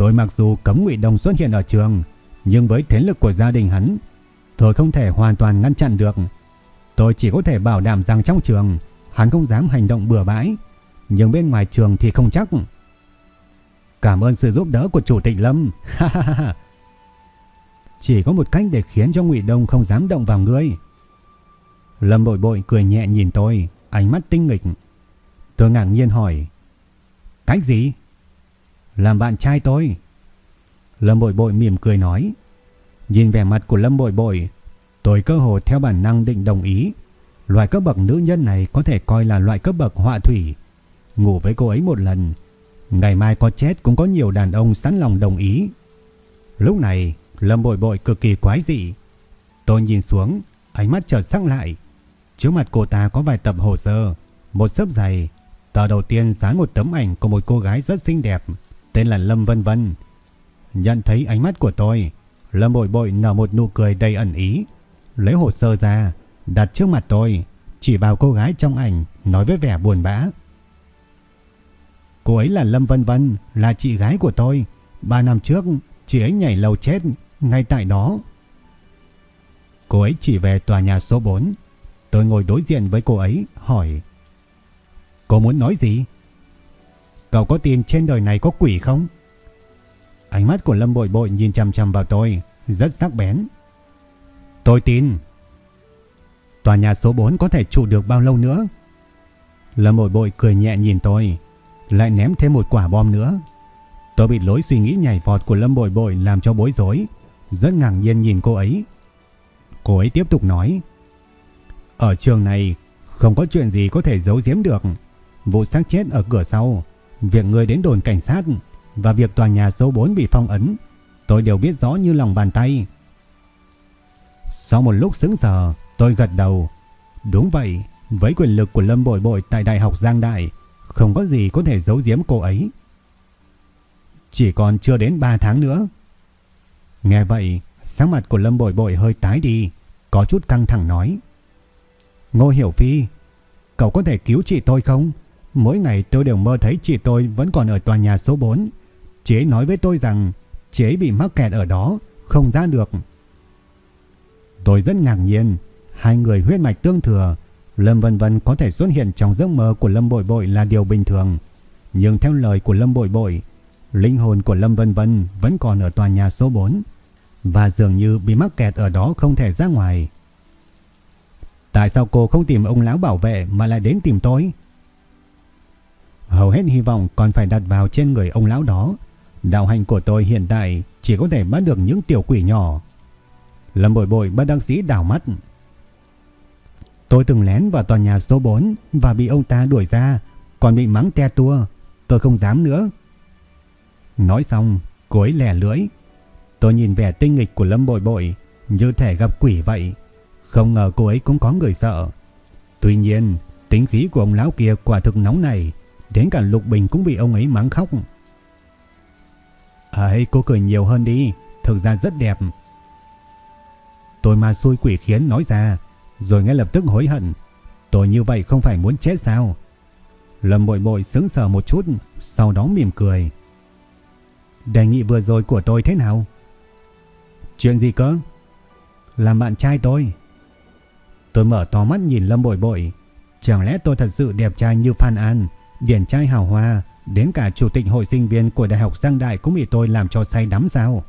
Tôi mặc dù cấm Ngụy Đông xuất hiện ở trường, nhưng với thế lực của gia đình hắn, tôi không thể hoàn toàn ngăn chặn được. Tôi chỉ có thể bảo đảm rằng trong trường, hắn không dám hành động bừa bãi, nhưng bên ngoài trường thì không chắc. Cảm ơn sự giúp đỡ của Chủ tịch Lâm. Chỉ có một cách để khiến cho Ngụy Đông không dám động vào ngươi. Lâm Bội Bội cười nhẹ nhìn tôi, ánh mắt tinh nghịch. Tôi ngạc nhiên hỏi, cách gì? Làm bạn trai tôi. Lâm Bội Bội mỉm cười nói. Nhìn vẻ mặt của Lâm Bội Bội, tôi cơ hồ theo bản năng định đồng ý. Loại cấp bậc nữ nhân này có thể coi là loại cấp bậc họa thủy. Ngủ với cô ấy một lần, ngày mai có chết cũng có nhiều đàn ông sẵn lòng đồng ý. Lúc này, Lâm Bội Bội cực kỳ quái dị. Tôi nhìn xuống, ánh mắt chợt sắc lại. Trước mặt cô ta có vài tập hồ sơ, một sấp dày. Tờ đầu tiên dán một tấm ảnh của một cô gái rất xinh đẹp, tên là Lâm Vân Vân. Nhận thấy ánh mắt của tôi, Lâm Bội Bội nở một nụ cười đầy ẩn ý, lấy hồ sơ ra, đặt trước mặt tôi, chỉ vào cô gái trong ảnh, nói với vẻ buồn bã. Cô ấy là Lâm Vân Vân, là chị gái của tôi. Ba năm trước, chị ấy nhảy lầu chết, ngay tại đó. Cô ấy chỉ về tòa nhà số 4. Tôi ngồi đối diện với cô ấy, hỏi. Cô muốn nói gì? Cậu có tin trên đời này có quỷ không? Ánh mắt của Lâm Bội Bội nhìn chằm chằm vào tôi, rất sắc bén. Tôi tin. Tòa nhà số 4 có thể trụ được bao lâu nữa? Lâm Bội Bội cười nhẹ nhìn tôi, lại ném thêm một quả bom nữa. Tôi bị lối suy nghĩ nhảy vọt của Lâm Bội Bội làm cho bối rối, rất ngạc nhiên nhìn cô ấy. Cô ấy tiếp tục nói, ở trường này không có chuyện gì có thể giấu giếm được. Vụ xác chết ở cửa sau, việc người đến đồn cảnh sát và việc tòa nhà số 4 bị phong ấn, tôi đều biết rõ như lòng bàn tay. Sau một lúc sững sờ, tôi gật đầu. Đúng vậy, với quyền lực của Lâm Bội Bội tại Đại học Giang Đại, không có gì có thể giấu giếm cô ấy. Chỉ còn chưa đến 3 tháng nữa. Nghe vậy, sắc mặt của Lâm Bội Bội hơi tái đi, có chút căng thẳng nói. Ngô Hiểu Phi, cậu có thể cứu chị tôi không? Mỗi ngày tôi đều mơ thấy chị tôi vẫn còn ở tòa nhà số 4. Chị ấy nói với tôi rằng chị ấy bị mắc kẹt ở đó, không ra được. Tôi rất ngạc nhiên, hai người huyết mạch tương thừa, Lâm Vân Vân có thể xuất hiện trong giấc mơ của Lâm Bội Bội là điều bình thường. Nhưng theo lời của Lâm Bội Bội, linh hồn của Lâm Vân Vân vẫn còn ở tòa nhà số 4 và dường như bị mắc kẹt ở đó không thể ra ngoài. Tại sao cô không tìm ông lão bảo vệ mà lại đến tìm tôi? Hầu hết hy vọng còn phải đặt vào trên người ông lão đó. Đạo hành của tôi hiện tại chỉ có thể bắt được những tiểu quỷ nhỏ. Lâm bội bội bất đăng sĩ đảo mắt. Tôi từng lén vào tòa nhà số 4 và bị ông ta đuổi ra, còn bị mắng te tua. Tôi không dám nữa. Nói xong, cô ấy lẻ lưỡi. Tôi nhìn vẻ tinh nghịch của Lâm bội bội như thể gặp quỷ vậy. Không ngờ cô ấy cũng có người sợ. Tuy nhiên, tính khí của ông lão kia quả thực nóng này, đến cả Lục Bình cũng bị ông ấy mắng khóc. À, ấy, cô cười nhiều hơn đi, thực ra rất đẹp. Tôi mà xui quỷ khiến nói ra, rồi ngay lập tức hối hận. Tôi như vậy không phải muốn chết sao? Lâm bội bội sững sờ một chút, sau đó mỉm cười. Đề nghị vừa rồi của tôi thế nào? Chuyện gì cơ? Làm bạn trai tôi. Tôi mở to mắt nhìn Lâm Bội Bội. Chẳng lẽ tôi thật sự đẹp trai như Phan An, điển trai hào hoa, đến cả chủ tịch hội sinh viên của Đại học Giang Đại cũng bị tôi làm cho say đắm sao?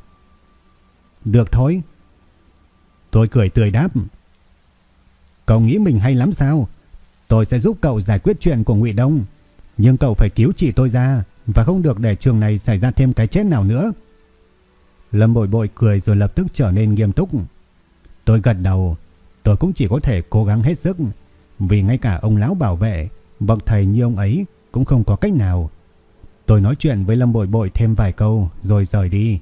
Được thôi. Tôi cười tươi đáp. Cậu nghĩ mình hay lắm sao? Tôi sẽ giúp cậu giải quyết chuyện của Ngụy Đông, nhưng cậu phải cứu chị tôi ra và không được để trường này xảy ra thêm cái chết nào nữa. Lâm Bội Bội cười rồi lập tức trở nên nghiêm túc. Tôi gật đầu, tôi cũng chỉ có thể cố gắng hết sức, vì ngay cả ông lão bảo vệ, bậc thầy như ông ấy cũng không có cách nào. Tôi nói chuyện với Lâm Bội Bội thêm vài câu rồi rời đi.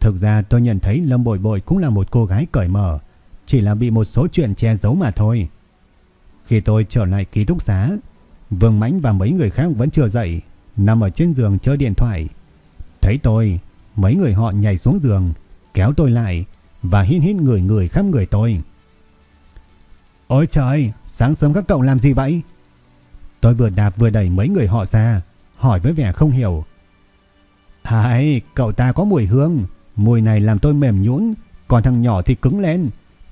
Thực ra tôi nhận thấy Lâm Bội Bội cũng là một cô gái cởi mở, chỉ là bị một số chuyện che giấu mà thôi. Khi tôi trở lại ký túc xá, Vương Mãnh và mấy người khác vẫn chưa dậy, nằm ở trên giường chơi điện thoại. Thấy tôi, mấy người họ nhảy xuống giường, kéo tôi lại và hít hít người người khắp người tôi. Ôi trời, sáng sớm các cậu làm gì vậy? Tôi vừa đạp vừa đẩy mấy người họ ra, hỏi với vẻ không hiểu. Hãy, cậu ta có mùi hương, mùi này làm tôi mềm nhũn, còn thằng nhỏ thì cứng lên.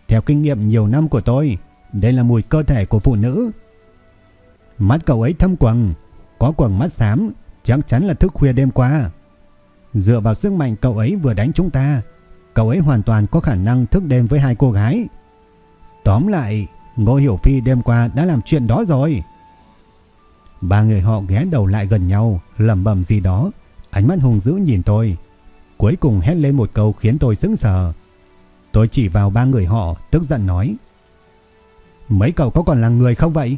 Theo kinh nghiệm nhiều năm của tôi, đây là mùi cơ thể của phụ nữ. Mắt cậu ấy thâm quầng, có quầng mắt xám, chắc chắn là thức khuya đêm qua. Dựa vào sức mạnh cậu ấy vừa đánh chúng ta, cậu ấy hoàn toàn có khả năng thức đêm với hai cô gái. Tóm lại, Ngô Hiểu Phi đêm qua đã làm chuyện đó rồi. Ba người họ ghé đầu lại gần nhau, lẩm bẩm gì đó, ánh mắt hùng dữ nhìn tôi. Cuối cùng hét lên một câu khiến tôi sững sờ. Tôi chỉ vào ba người họ, tức giận nói. Mấy cậu có còn là người không vậy?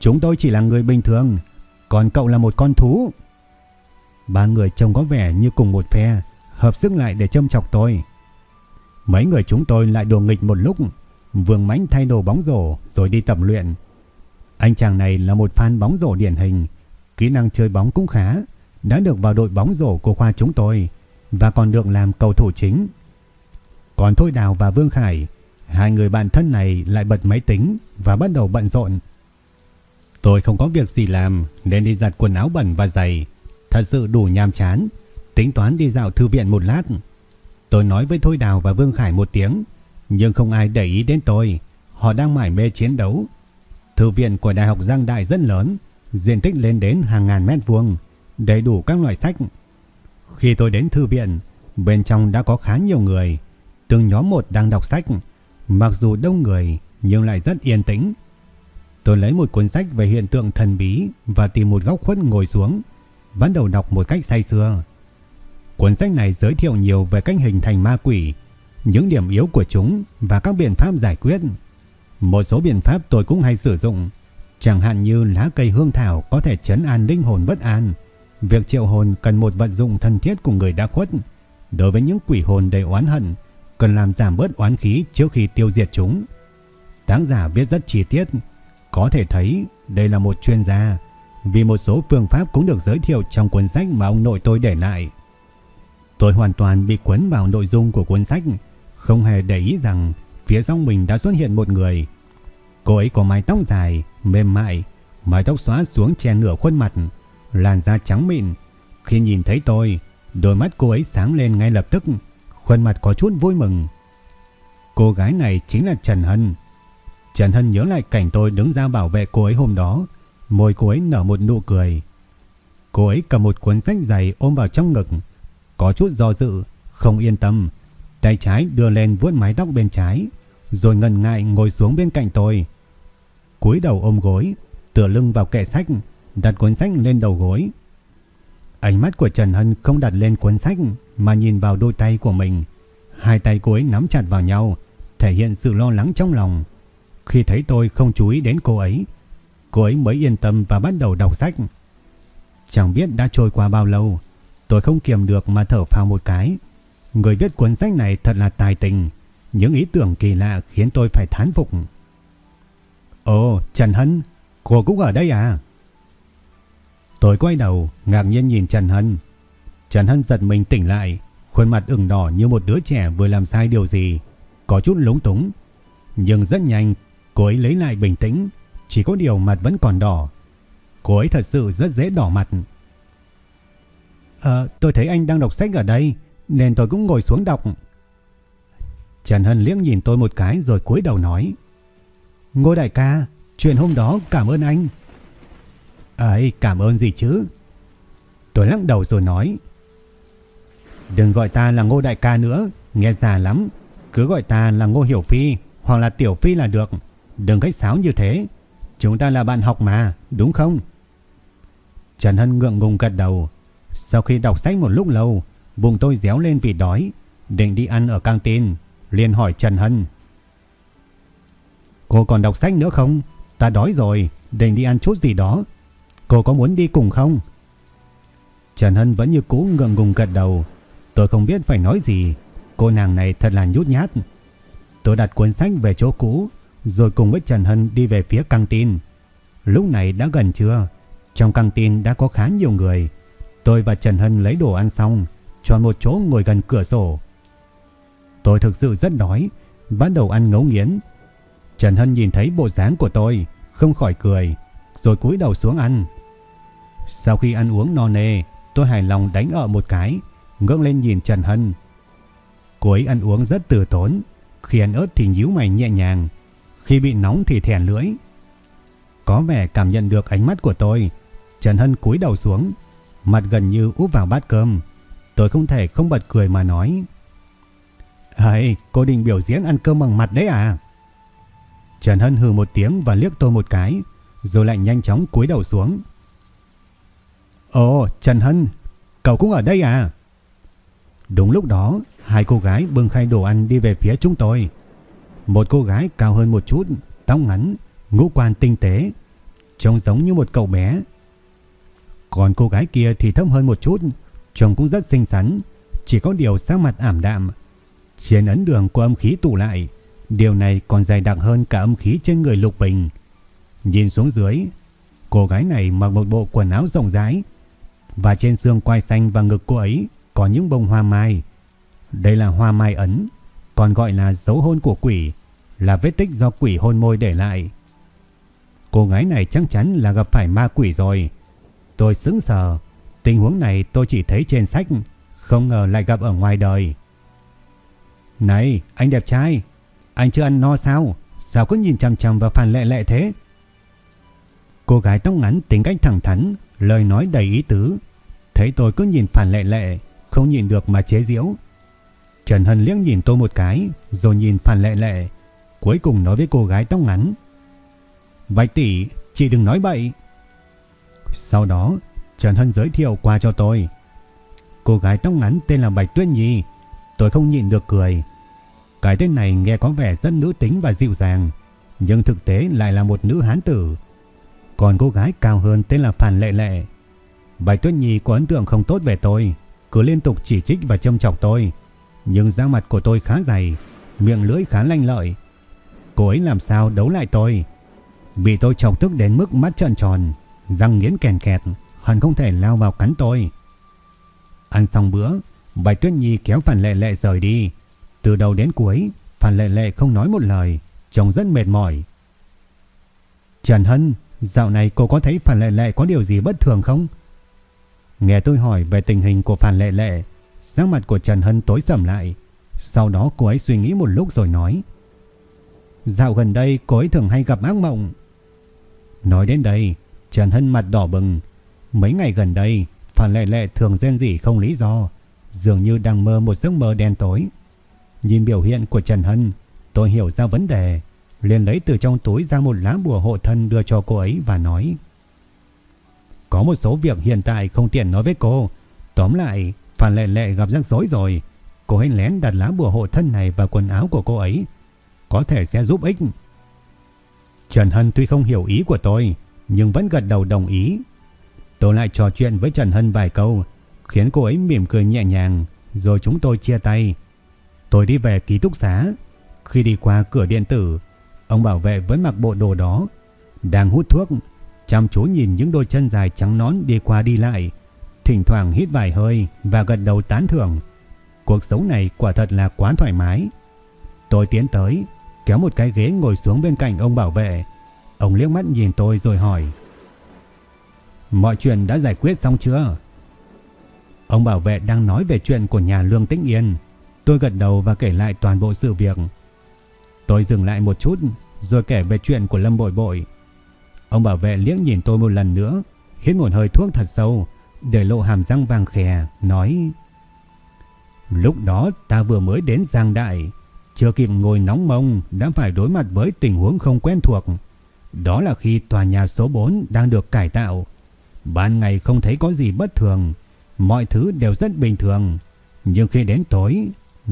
Chúng tôi chỉ là người bình thường, còn cậu là một con thú. Ba người trông có vẻ như cùng một phe, hợp sức lại để châm chọc tôi. Mấy người chúng tôi lại đùa nghịch một lúc, Vương Mãnh thay đồ bóng rổ rồi đi tập luyện. Anh chàng này là một fan bóng rổ điển hình, kỹ năng chơi bóng cũng khá, đã được vào đội bóng rổ của khoa chúng tôi và còn được làm cầu thủ chính. Còn Thôi Đào và Vương Khải, hai người bạn thân này lại bật máy tính và bắt đầu bận rộn. Tôi không có việc gì làm nên đi giặt quần áo bẩn và giày, thật sự đủ nhàm chán, tính toán đi dạo thư viện một lát. Tôi nói với Thôi Đào và Vương Khải một tiếng, nhưng không ai để ý đến tôi, họ đang mải mê chiến đấu. Thư viện của Đại học Giang Đại rất lớn, diện tích lên đến hàng ngàn mét vuông, đầy đủ các loại sách. Khi tôi đến thư viện, bên trong đã có khá nhiều người, từng nhóm một đang đọc sách, mặc dù đông người nhưng lại rất yên tĩnh. Tôi lấy một cuốn sách về hiện tượng thần bí và tìm một góc khuất ngồi xuống, bắt đầu đọc một cách say sưa. Cuốn sách này giới thiệu nhiều về cách hình thành ma quỷ, những điểm yếu của chúng và các biện pháp giải quyết. Một số biện pháp tôi cũng hay sử dụng, chẳng hạn như lá cây hương thảo có thể chấn an linh hồn bất an. Việc triệu hồn cần một vận dụng thân thiết của người đã khuất. Đối với những quỷ hồn đầy oán hận, cần làm giảm bớt oán khí trước khi tiêu diệt chúng. Tác giả viết rất chi tiết, có thể thấy đây là một chuyên gia, vì một số phương pháp cũng được giới thiệu trong cuốn sách mà ông nội tôi để lại. Tôi hoàn toàn bị cuốn vào nội dung của cuốn sách, không hề để ý rằng phía sau mình đã xuất hiện một người. Cô ấy có mái tóc dài, mềm mại, mái tóc xóa xuống che nửa khuôn mặt, làn da trắng mịn. Khi nhìn thấy tôi, đôi mắt cô ấy sáng lên ngay lập tức, khuôn mặt có chút vui mừng. Cô gái này chính là Trần Hân. Trần Hân nhớ lại cảnh tôi đứng ra bảo vệ cô ấy hôm đó, môi cô ấy nở một nụ cười. Cô ấy cầm một cuốn sách dày ôm vào trong ngực, có chút do dự, không yên tâm, tay trái đưa lên vuốt mái tóc bên trái, rồi ngần ngại ngồi xuống bên cạnh tôi. cúi đầu ôm gối, tựa lưng vào kệ sách, đặt cuốn sách lên đầu gối. Ánh mắt của Trần Hân không đặt lên cuốn sách mà nhìn vào đôi tay của mình. Hai tay cô ấy nắm chặt vào nhau, thể hiện sự lo lắng trong lòng. Khi thấy tôi không chú ý đến cô ấy, cô ấy mới yên tâm và bắt đầu đọc sách. Chẳng biết đã trôi qua bao lâu, tôi không kiềm được mà thở phào một cái. Người viết cuốn sách này thật là tài tình, những ý tưởng kỳ lạ khiến tôi phải thán phục. Ồ, Trần Hân, cô cũng ở đây à? Tôi quay đầu, ngạc nhiên nhìn Trần Hân. Trần Hân giật mình tỉnh lại, khuôn mặt ửng đỏ như một đứa trẻ vừa làm sai điều gì, có chút lúng túng. Nhưng rất nhanh, cô ấy lấy lại bình tĩnh, chỉ có điều mặt vẫn còn đỏ. Cô ấy thật sự rất dễ đỏ mặt. Ờ, tôi thấy anh đang đọc sách ở đây, nên tôi cũng ngồi xuống đọc. Trần Hân liếc nhìn tôi một cái rồi cúi đầu nói. Ngô đại ca, chuyện hôm đó cảm ơn anh. Ấy, cảm ơn gì chứ? Tôi lắc đầu rồi nói. Đừng gọi ta là Ngô đại ca nữa, nghe già lắm. Cứ gọi ta là Ngô Hiểu Phi hoặc là Tiểu Phi là được. Đừng khách sáo như thế. Chúng ta là bạn học mà, đúng không? Trần Hân ngượng ngùng gật đầu. Sau khi đọc sách một lúc lâu, bụng tôi déo lên vì đói, định đi ăn ở căng tin, liền hỏi Trần Hân. Cô còn đọc sách nữa không? Ta đói rồi, định đi ăn chút gì đó. Cô có muốn đi cùng không? Trần Hân vẫn như cũ ngượng ngùng gật đầu. Tôi không biết phải nói gì. Cô nàng này thật là nhút nhát. Tôi đặt cuốn sách về chỗ cũ, rồi cùng với Trần Hân đi về phía căng tin. Lúc này đã gần trưa, trong căng tin đã có khá nhiều người. Tôi và Trần Hân lấy đồ ăn xong, chọn một chỗ ngồi gần cửa sổ. Tôi thực sự rất đói, bắt đầu ăn ngấu nghiến. Trần Hân nhìn thấy bộ dáng của tôi, không khỏi cười, rồi cúi đầu xuống ăn. Sau khi ăn uống no nê, tôi hài lòng đánh ở một cái, ngước lên nhìn Trần Hân. Cô ấy ăn uống rất từ tốn, khi ăn ớt thì nhíu mày nhẹ nhàng, khi bị nóng thì thèn lưỡi. Có vẻ cảm nhận được ánh mắt của tôi, Trần Hân cúi đầu xuống, mặt gần như úp vào bát cơm. Tôi không thể không bật cười mà nói hay cô định biểu diễn ăn cơm bằng mặt đấy à? Trần Hân hừ một tiếng và liếc tôi một cái, rồi lại nhanh chóng cúi đầu xuống. Ồ, Trần Hân, cậu cũng ở đây à? Đúng lúc đó, hai cô gái bưng khay đồ ăn đi về phía chúng tôi. Một cô gái cao hơn một chút, tóc ngắn, ngũ quan tinh tế, trông giống như một cậu bé. Còn cô gái kia thì thấp hơn một chút, trông cũng rất xinh xắn, chỉ có điều sắc mặt ảm đạm. Trên ấn đường của âm khí tụ lại, điều này còn dày đặc hơn cả âm khí trên người Lục Bình. Nhìn xuống dưới, cô gái này mặc một bộ quần áo rộng rãi và trên xương quai xanh và ngực cô ấy có những bông hoa mai. Đây là hoa mai ấn, còn gọi là dấu hôn của quỷ, là vết tích do quỷ hôn môi để lại. Cô gái này chắc chắn là gặp phải ma quỷ rồi. Tôi sững sờ, tình huống này tôi chỉ thấy trên sách, không ngờ lại gặp ở ngoài đời. Này, anh đẹp trai, anh chưa ăn no sao? Sao cứ nhìn chằm chằm vào phản lệ lệ thế? Cô gái tóc ngắn tính cách thẳng thắn, lời nói đầy ý tứ. Thấy tôi cứ nhìn phản lệ lệ, không nhìn được mà chế giễu. Trần Hân liếc nhìn tôi một cái, rồi nhìn phản lệ lệ. Cuối cùng nói với cô gái tóc ngắn. Bạch tỷ, chị đừng nói bậy. Sau đó, Trần Hân giới thiệu qua cho tôi. Cô gái tóc ngắn tên là Bạch Tuyết Nhi. Tôi không nhịn được cười. Cái tên này nghe có vẻ rất nữ tính và dịu dàng, nhưng thực tế lại là một nữ hán tử. Còn cô gái cao hơn tên là Phản Lệ Lệ. Bạch Tuyết Nhi có ấn tượng không tốt về tôi, cứ liên tục chỉ trích và châm chọc tôi. Nhưng da mặt của tôi khá dày, miệng lưỡi khá lanh lợi. Cô ấy làm sao đấu lại tôi. vì tôi chọc tức đến mức mắt trợn tròn, răng nghiến kèn kẹt, hẳn không thể lao vào cắn tôi. Ăn xong bữa, Bạch Tuyết Nhi kéo Phản Lệ Lệ rời đi. Từ đầu đến cuối, Phan Lệ Lệ không nói một lời, trông rất mệt mỏi. Trần Hân, dạo này cô có thấy Phan Lệ Lệ có điều gì bất thường không? Nghe tôi hỏi về tình hình của Phan Lệ Lệ, sắc mặt của Trần Hân tối sầm lại. Sau đó cô ấy suy nghĩ một lúc rồi nói. Dạo gần đây cô ấy thường hay gặp ác mộng. Nói đến đây, Trần Hân mặt đỏ bừng. Mấy ngày gần đây, Phan Lệ Lệ thường rên rỉ không lý do, dường như đang mơ một giấc mơ đen tối. Nhìn biểu hiện của Trần Hân, tôi hiểu ra vấn đề, liền lấy từ trong túi ra một lá bùa hộ thân đưa cho cô ấy và nói: "Có một số việc hiện tại không tiện nói với cô, tóm lại, Phan Lệ Lệ gặp rắc rối rồi, cô hãy lén đặt lá bùa hộ thân này vào quần áo của cô ấy, có thể sẽ giúp ích." Trần Hân tuy không hiểu ý của tôi, nhưng vẫn gật đầu đồng ý. Tôi lại trò chuyện với Trần Hân vài câu, khiến cô ấy mỉm cười nhẹ nhàng, rồi chúng tôi chia tay. Tôi đi về ký túc xá. Khi đi qua cửa điện tử, ông bảo vệ vẫn mặc bộ đồ đó, đang hút thuốc, chăm chú nhìn những đôi chân dài trắng nón đi qua đi lại, thỉnh thoảng hít vài hơi và gật đầu tán thưởng. Cuộc sống này quả thật là quá thoải mái. Tôi tiến tới, kéo một cái ghế ngồi xuống bên cạnh ông bảo vệ. Ông liếc mắt nhìn tôi rồi hỏi. Mọi chuyện đã giải quyết xong chưa? Ông bảo vệ đang nói về chuyện của nhà Lương Tĩnh Yên. Tôi gật đầu và kể lại toàn bộ sự việc. Tôi dừng lại một chút rồi kể về chuyện của Lâm Bội Bội. Ông bảo vệ liếc nhìn tôi một lần nữa, hít một hơi thuốc thật sâu, để lộ hàm răng vàng khè, nói Lúc đó ta vừa mới đến Giang Đại, chưa kịp ngồi nóng mông đã phải đối mặt với tình huống không quen thuộc. Đó là khi tòa nhà số 4 đang được cải tạo. Ban ngày không thấy có gì bất thường, mọi thứ đều rất bình thường. Nhưng khi đến tối,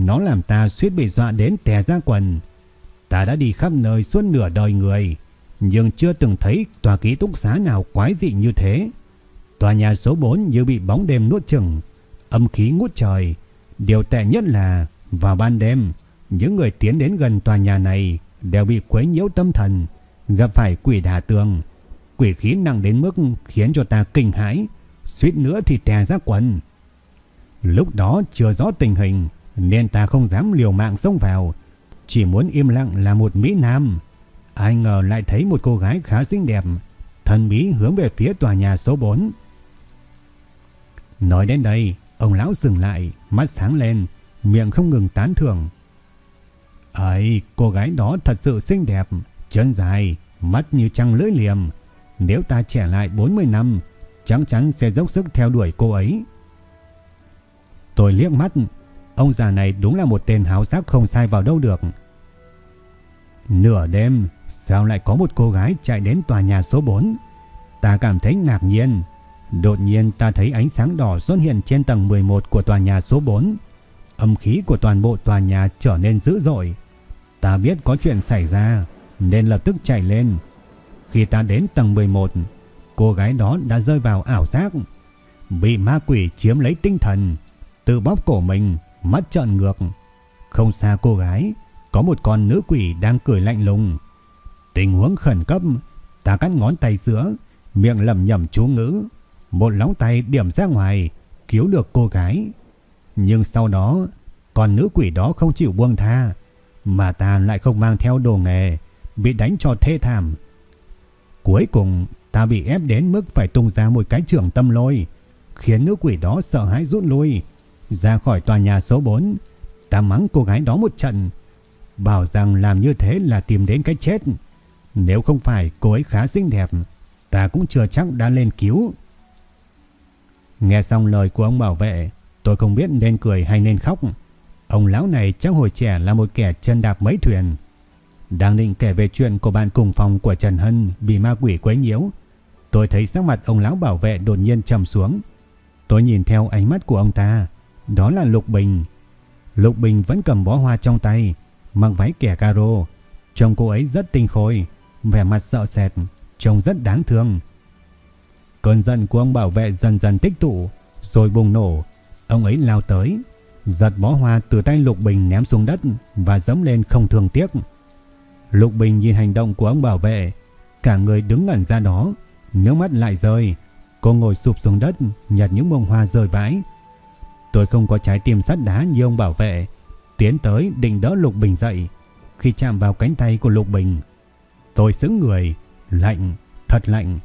nó làm ta suýt bị dọa đến tè ra quần. Ta đã đi khắp nơi suốt nửa đời người, nhưng chưa từng thấy tòa ký túc xá nào quái dị như thế. Tòa nhà số 4 như bị bóng đêm nuốt chừng, âm khí ngút trời. Điều tệ nhất là vào ban đêm, những người tiến đến gần tòa nhà này đều bị quấy nhiễu tâm thần, gặp phải quỷ đà tường. Quỷ khí nặng đến mức khiến cho ta kinh hãi, suýt nữa thì tè ra quần. Lúc đó chưa rõ tình hình nên ta không dám liều mạng xông vào, chỉ muốn im lặng là một Mỹ Nam. Ai ngờ lại thấy một cô gái khá xinh đẹp, thần bí hướng về phía tòa nhà số 4. Nói đến đây, ông lão dừng lại, mắt sáng lên, miệng không ngừng tán thưởng. Ấy, cô gái đó thật sự xinh đẹp, chân dài, mắt như trăng lưỡi liềm. Nếu ta trẻ lại 40 năm, chắc chắn sẽ dốc sức theo đuổi cô ấy. Tôi liếc mắt, ông già này đúng là một tên háo sắc không sai vào đâu được. Nửa đêm, sao lại có một cô gái chạy đến tòa nhà số 4? Ta cảm thấy ngạc nhiên. Đột nhiên ta thấy ánh sáng đỏ xuất hiện trên tầng 11 của tòa nhà số 4. Âm khí của toàn bộ tòa nhà trở nên dữ dội. Ta biết có chuyện xảy ra, nên lập tức chạy lên. Khi ta đến tầng 11, cô gái đó đã rơi vào ảo giác. Bị ma quỷ chiếm lấy tinh thần, tự bóp cổ mình, mắt trợn ngược. Không xa cô gái, có một con nữ quỷ đang cười lạnh lùng. Tình huống khẩn cấp, ta cắt ngón tay giữa, miệng lẩm nhẩm chú ngữ. Một lóng tay điểm ra ngoài, cứu được cô gái. Nhưng sau đó, con nữ quỷ đó không chịu buông tha, mà ta lại không mang theo đồ nghề, bị đánh cho thê thảm. Cuối cùng, ta bị ép đến mức phải tung ra một cái trường tâm lôi, khiến nữ quỷ đó sợ hãi rút lui. Ra khỏi tòa nhà số 4, ta mắng cô gái đó một trận, bảo rằng làm như thế là tìm đến cái chết. Nếu không phải cô ấy khá xinh đẹp, ta cũng chưa chắc đã lên cứu. Nghe xong lời của ông bảo vệ, tôi không biết nên cười hay nên khóc. Ông lão này chắc hồi trẻ là một kẻ chân đạp mấy thuyền. Đang định kể về chuyện của bạn cùng phòng của Trần Hân bị ma quỷ quấy nhiễu. Tôi thấy sắc mặt ông lão bảo vệ đột nhiên trầm xuống. Tôi nhìn theo ánh mắt của ông ta. Đó là Lục Bình. Lục Bình vẫn cầm bó hoa trong tay, mặc váy kẻ caro. Trông cô ấy rất tinh khôi, vẻ mặt sợ sệt, trông rất đáng thương. Cơn giận của ông bảo vệ dần dần tích tụ, rồi bùng nổ. Ông ấy lao tới, giật bó hoa từ tay Lục Bình ném xuống đất và dẫm lên không thường tiếc. Lục Bình nhìn hành động của ông bảo vệ, cả người đứng ngẩn ra đó, nước mắt lại rơi. Cô ngồi sụp xuống đất, nhặt những bông hoa rơi vãi. Tôi không có trái tim sắt đá như ông bảo vệ, tiến tới định đỡ Lục Bình dậy. Khi chạm vào cánh tay của Lục Bình, tôi sững người, lạnh, thật lạnh.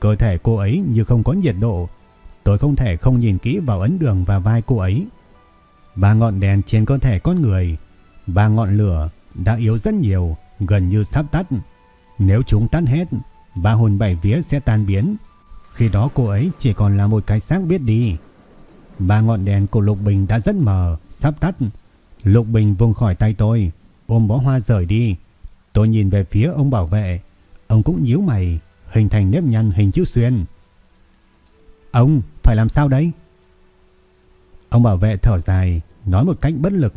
Cơ thể cô ấy như không có nhiệt độ, tôi không thể không nhìn kỹ vào ấn đường và vai cô ấy. Ba ngọn đèn trên cơ thể con người, ba ngọn lửa đã yếu rất nhiều, gần như sắp tắt. Nếu chúng tắt hết, ba hồn bảy vía sẽ tan biến. Khi đó cô ấy chỉ còn là một cái xác biết đi. Ba ngọn đèn của Lục Bình đã rất mờ, sắp tắt. Lục Bình vùng khỏi tay tôi, ôm bó hoa rời đi. Tôi nhìn về phía ông bảo vệ. Ông cũng nhíu mày, hình thành nếp nhăn hình chữ xuyên. Ông phải làm sao đấy? Ông bảo vệ thở dài, nói một cách bất lực.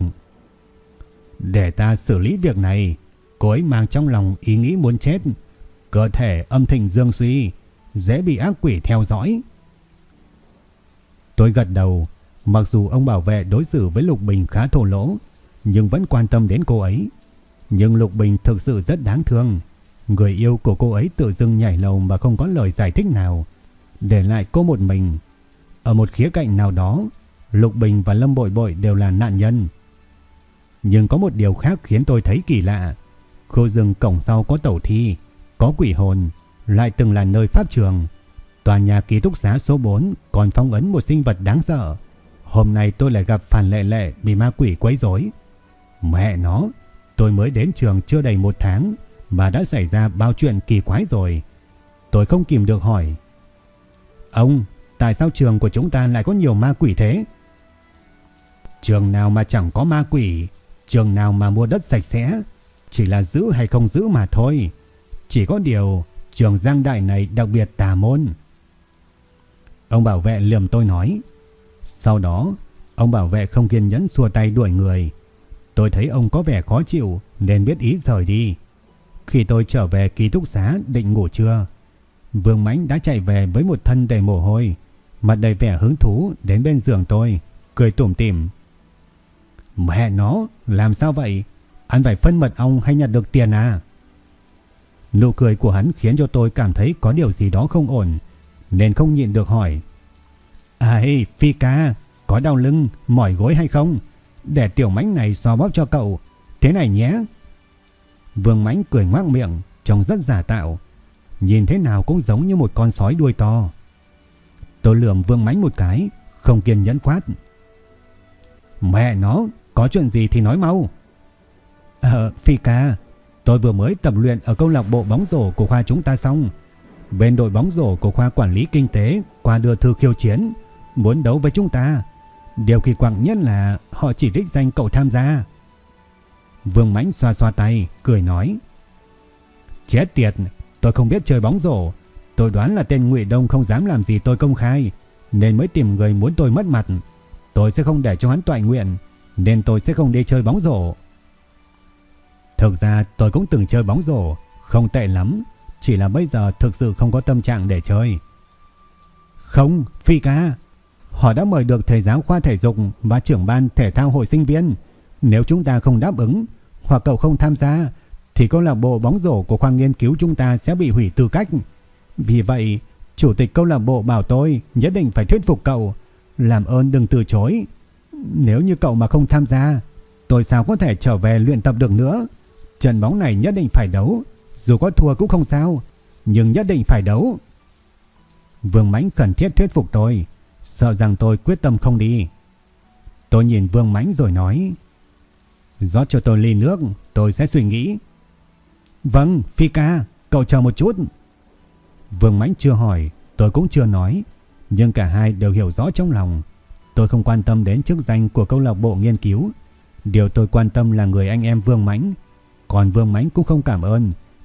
Để ta xử lý việc này, cô ấy mang trong lòng ý nghĩ muốn chết. Cơ thể âm thịnh dương suy, dễ bị ác quỷ theo dõi. Tôi gật đầu, mặc dù ông bảo vệ đối xử với Lục Bình khá thổ lỗ, nhưng vẫn quan tâm đến cô ấy. Nhưng Lục Bình thực sự rất đáng thương. Người yêu của cô ấy tự dưng nhảy lầu mà không có lời giải thích nào, để lại cô một mình. Ở một khía cạnh nào đó, Lục Bình và Lâm Bội Bội đều là nạn nhân. Nhưng có một điều khác khiến tôi thấy kỳ lạ. Khu rừng cổng sau có tẩu thi, có quỷ hồn, lại từng là nơi pháp trường. Tòa nhà ký túc xá số 4 còn phong ấn một sinh vật đáng sợ. Hôm nay tôi lại gặp Phản Lệ Lệ bị ma quỷ quấy rối. Mẹ nó, tôi mới đến trường chưa đầy một tháng mà đã xảy ra bao chuyện kỳ quái rồi. Tôi không kìm được hỏi. Ông, tại sao trường của chúng ta lại có nhiều ma quỷ thế? Trường nào mà chẳng có ma quỷ, trường nào mà mua đất sạch sẽ, chỉ là giữ hay không giữ mà thôi. Chỉ có điều, trường Giang Đại này đặc biệt tà môn. Ông bảo vệ liềm tôi nói. Sau đó, ông bảo vệ không kiên nhẫn xua tay đuổi người. Tôi thấy ông có vẻ khó chịu nên biết ý rời đi. Khi tôi trở về ký túc xá định ngủ trưa, Vương Mãnh đã chạy về với một thân đầy mồ hôi, mặt đầy vẻ hứng thú đến bên giường tôi, cười tủm tỉm. Mẹ nó, làm sao vậy? Anh phải phân mật ong hay nhặt được tiền à? Nụ cười của hắn khiến cho tôi cảm thấy có điều gì đó không ổn, nên không nhịn được hỏi. Ây, Phi ca, có đau lưng, mỏi gối hay không? Để tiểu mãnh này so bóp cho cậu. Thế này nhé. Vương mãnh cười ngoác miệng, trông rất giả tạo. Nhìn thế nào cũng giống như một con sói đuôi to. Tôi lườm vương mãnh một cái, không kiên nhẫn quát. Mẹ nó, có chuyện gì thì nói mau. Ờ, Phi ca, tôi vừa mới tập luyện ở câu lạc bộ bóng rổ của khoa chúng ta xong. Bên đội bóng rổ của khoa quản lý kinh tế qua đưa thư khiêu chiến, muốn đấu với chúng ta. Điều kỳ quặc nhất là họ chỉ đích danh cậu tham gia. Vương Mãnh xoa xoa tay, cười nói. Chết tiệt, tôi không biết chơi bóng rổ. Tôi đoán là tên Ngụy Đông không dám làm gì tôi công khai, nên mới tìm người muốn tôi mất mặt. Tôi sẽ không để cho hắn toại nguyện, nên tôi sẽ không đi chơi bóng rổ. Thực ra tôi cũng từng chơi bóng rổ, không tệ lắm, chỉ là bây giờ thực sự không có tâm trạng để chơi. Không, Phi ca, họ đã mời được thầy giáo khoa thể dục và trưởng ban thể thao hội sinh viên. Nếu chúng ta không đáp ứng hoặc cậu không tham gia thì câu lạc bộ bóng rổ của khoa nghiên cứu chúng ta sẽ bị hủy tư cách. Vì vậy, chủ tịch câu lạc bộ bảo tôi nhất định phải thuyết phục cậu, làm ơn đừng từ chối. Nếu như cậu mà không tham gia, tôi sao có thể trở về luyện tập được nữa. Trận bóng này nhất định phải đấu, dù có thua cũng không sao, nhưng nhất định phải đấu. Vương Mãnh cần thiết thuyết phục tôi, sợ rằng tôi quyết tâm không đi. Tôi nhìn Vương Mãnh rồi nói, rót cho tôi ly nước, tôi sẽ suy nghĩ. Vâng, Phi ca, cậu chờ một chút. Vương Mãnh chưa hỏi, tôi cũng chưa nói, nhưng cả hai đều hiểu rõ trong lòng. Tôi không quan tâm đến chức danh của câu lạc bộ nghiên cứu, điều tôi quan tâm là người anh em Vương Mãnh, còn Vương Mãnh cũng không cảm ơn